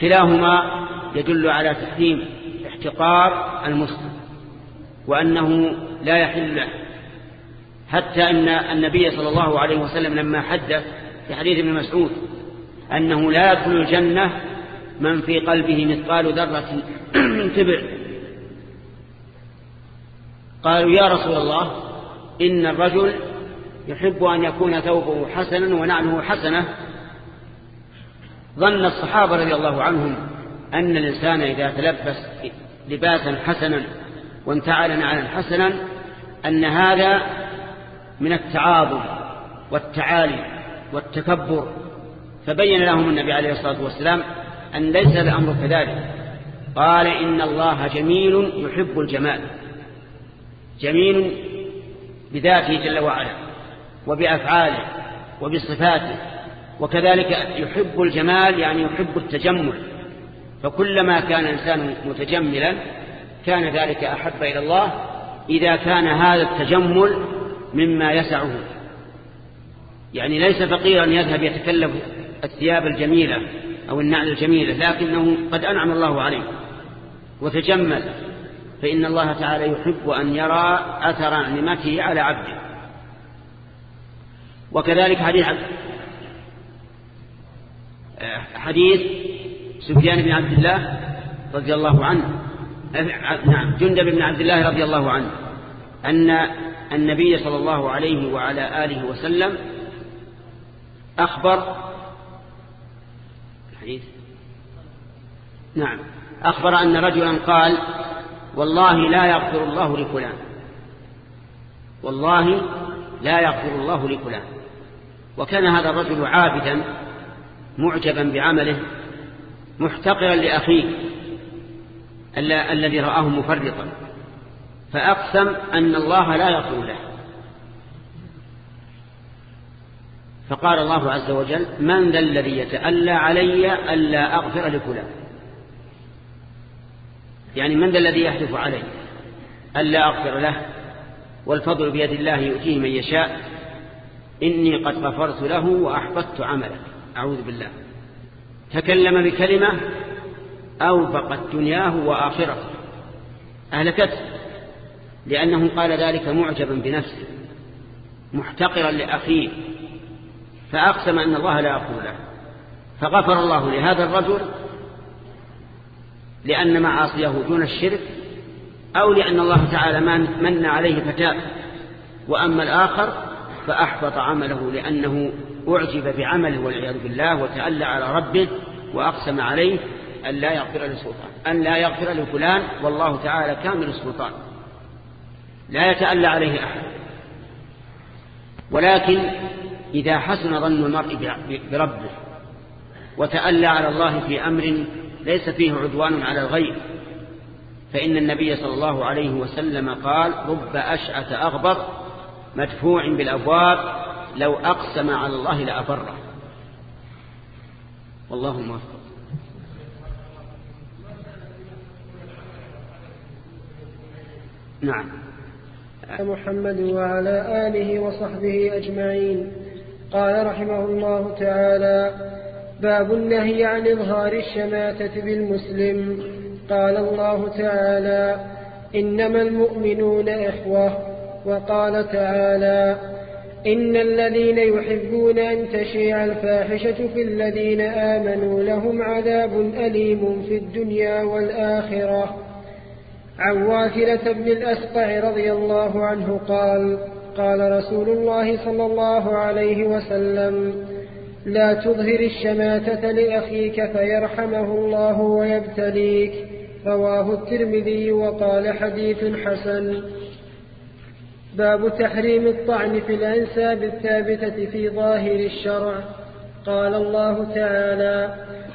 كلاهما يدل على تحريم احتقار المسلم وأنه لا يحل له. حتى أن النبي صلى الله عليه وسلم لما حدث في حديث ابن مسعود أنه لا يدخل الجنة من في قلبه مثقال ذرة من كبر. قالوا يا رسول الله إن الرجل يحب أن يكون ثوبه حسنا ونعله حسنة. ظن الصحابة رضي الله عنهم أن الإنسان إذا تلبس لباسا حسنا وانتعل نعلا حسنا أن هذا من التعاظم والتعالي والتكبر. فبين لهم النبي عليه الصلاة والسلام أن ليس الأمر كذلك. قال إن الله جميل يحب الجمال. جميل بذاته جل وعلا وبأفعاله وبصفاته. وكذلك يحب الجمال يعني يحب التجمل. فكلما كان الإنسان متجملا كان ذلك أحب إلى الله إذا كان هذا التجمل مما يسعه. يعني ليس فقيرا يذهب يتكلف الثياب الجميلة أو النعل الجميلة لكنه قد أنعم الله عليه. وتجمل فإن الله تعالى يحب أن يرى أثر نعمته على عبده. وكذلك حديث حديث سفيان بن عبد الله رضي الله عنه. نعم جندب بن عبد الله رضي الله عنه أن النبي صلى الله عليه وعلى آله وسلم أخبر الحديث نعم أخبر أن رجلا قال والله لا يغفر الله لفلان. والله لا يغفر الله لفلان. وكان هذا الرجل عابدا معجبا بعمله محتقرا لأخيه. الذي رآه مفرطا. فأقسم أن الله لا يغفر له. فقال الله عز وجل من ذا الذي يتألى علي ألا أغفر لفلان. يعني من ذا الذي يحلف علي ألا أغفر له؟ والفضل بيد الله يؤتيه من يشاء. إني قد غفرت له وأحبطت عمله. أعوذ بالله. تكلم بكلمة أوبقت دنياه وآخرته. أهلكته. لأنه قال ذلك معجبا بنفسه محتقرا لأخيه. فأقسم أن الله لا يغفر له. فغفر الله لهذا الرجل لأن معاصيه دون الشرك أو لأن الله تعالى من عليه فتاب وأما الآخر فأحبط عمله لأنه أعجب بعمله والعياذ بالله وتألى على ربه وأقسم عليه أن لا يغفر لسلطان أن لا يغفر لفلان والله تعالى كامل السلطان. لا يتألى عليه أحد. ولكن إذا حسن ظن المرء بربه وتألى على الله في أمر ليس فيه عدوان على الغير فإن النبي صلى الله عليه وسلم قال رب أشعث أغبر مدفوع بالأبواب لو أقسم على الله لأبره. والله موفق. نعم. محمد وعلى آله وصحبه أجمعين. قال رحمه الله تعالى باب النهي عن إظهار الشماتة بالمسلم. قال الله تعالى إنما المؤمنون إخوة. وقال تعالى إن الذين يحبون أن تشيع الفاحشة في الذين آمنوا لهم عذاب أليم في الدنيا والآخرة. عن واثلة بن الأسقع رضي الله عنه قال قال رسول الله صلى الله عليه وسلم لا تظهر الشماتة لأخيك فيرحمه الله ويبتليك. رواه الترمذي وقال حديث حسن. باب تحريم الطعن في الأنساب الثابتة في ظاهر الشرع. قال الله تعالى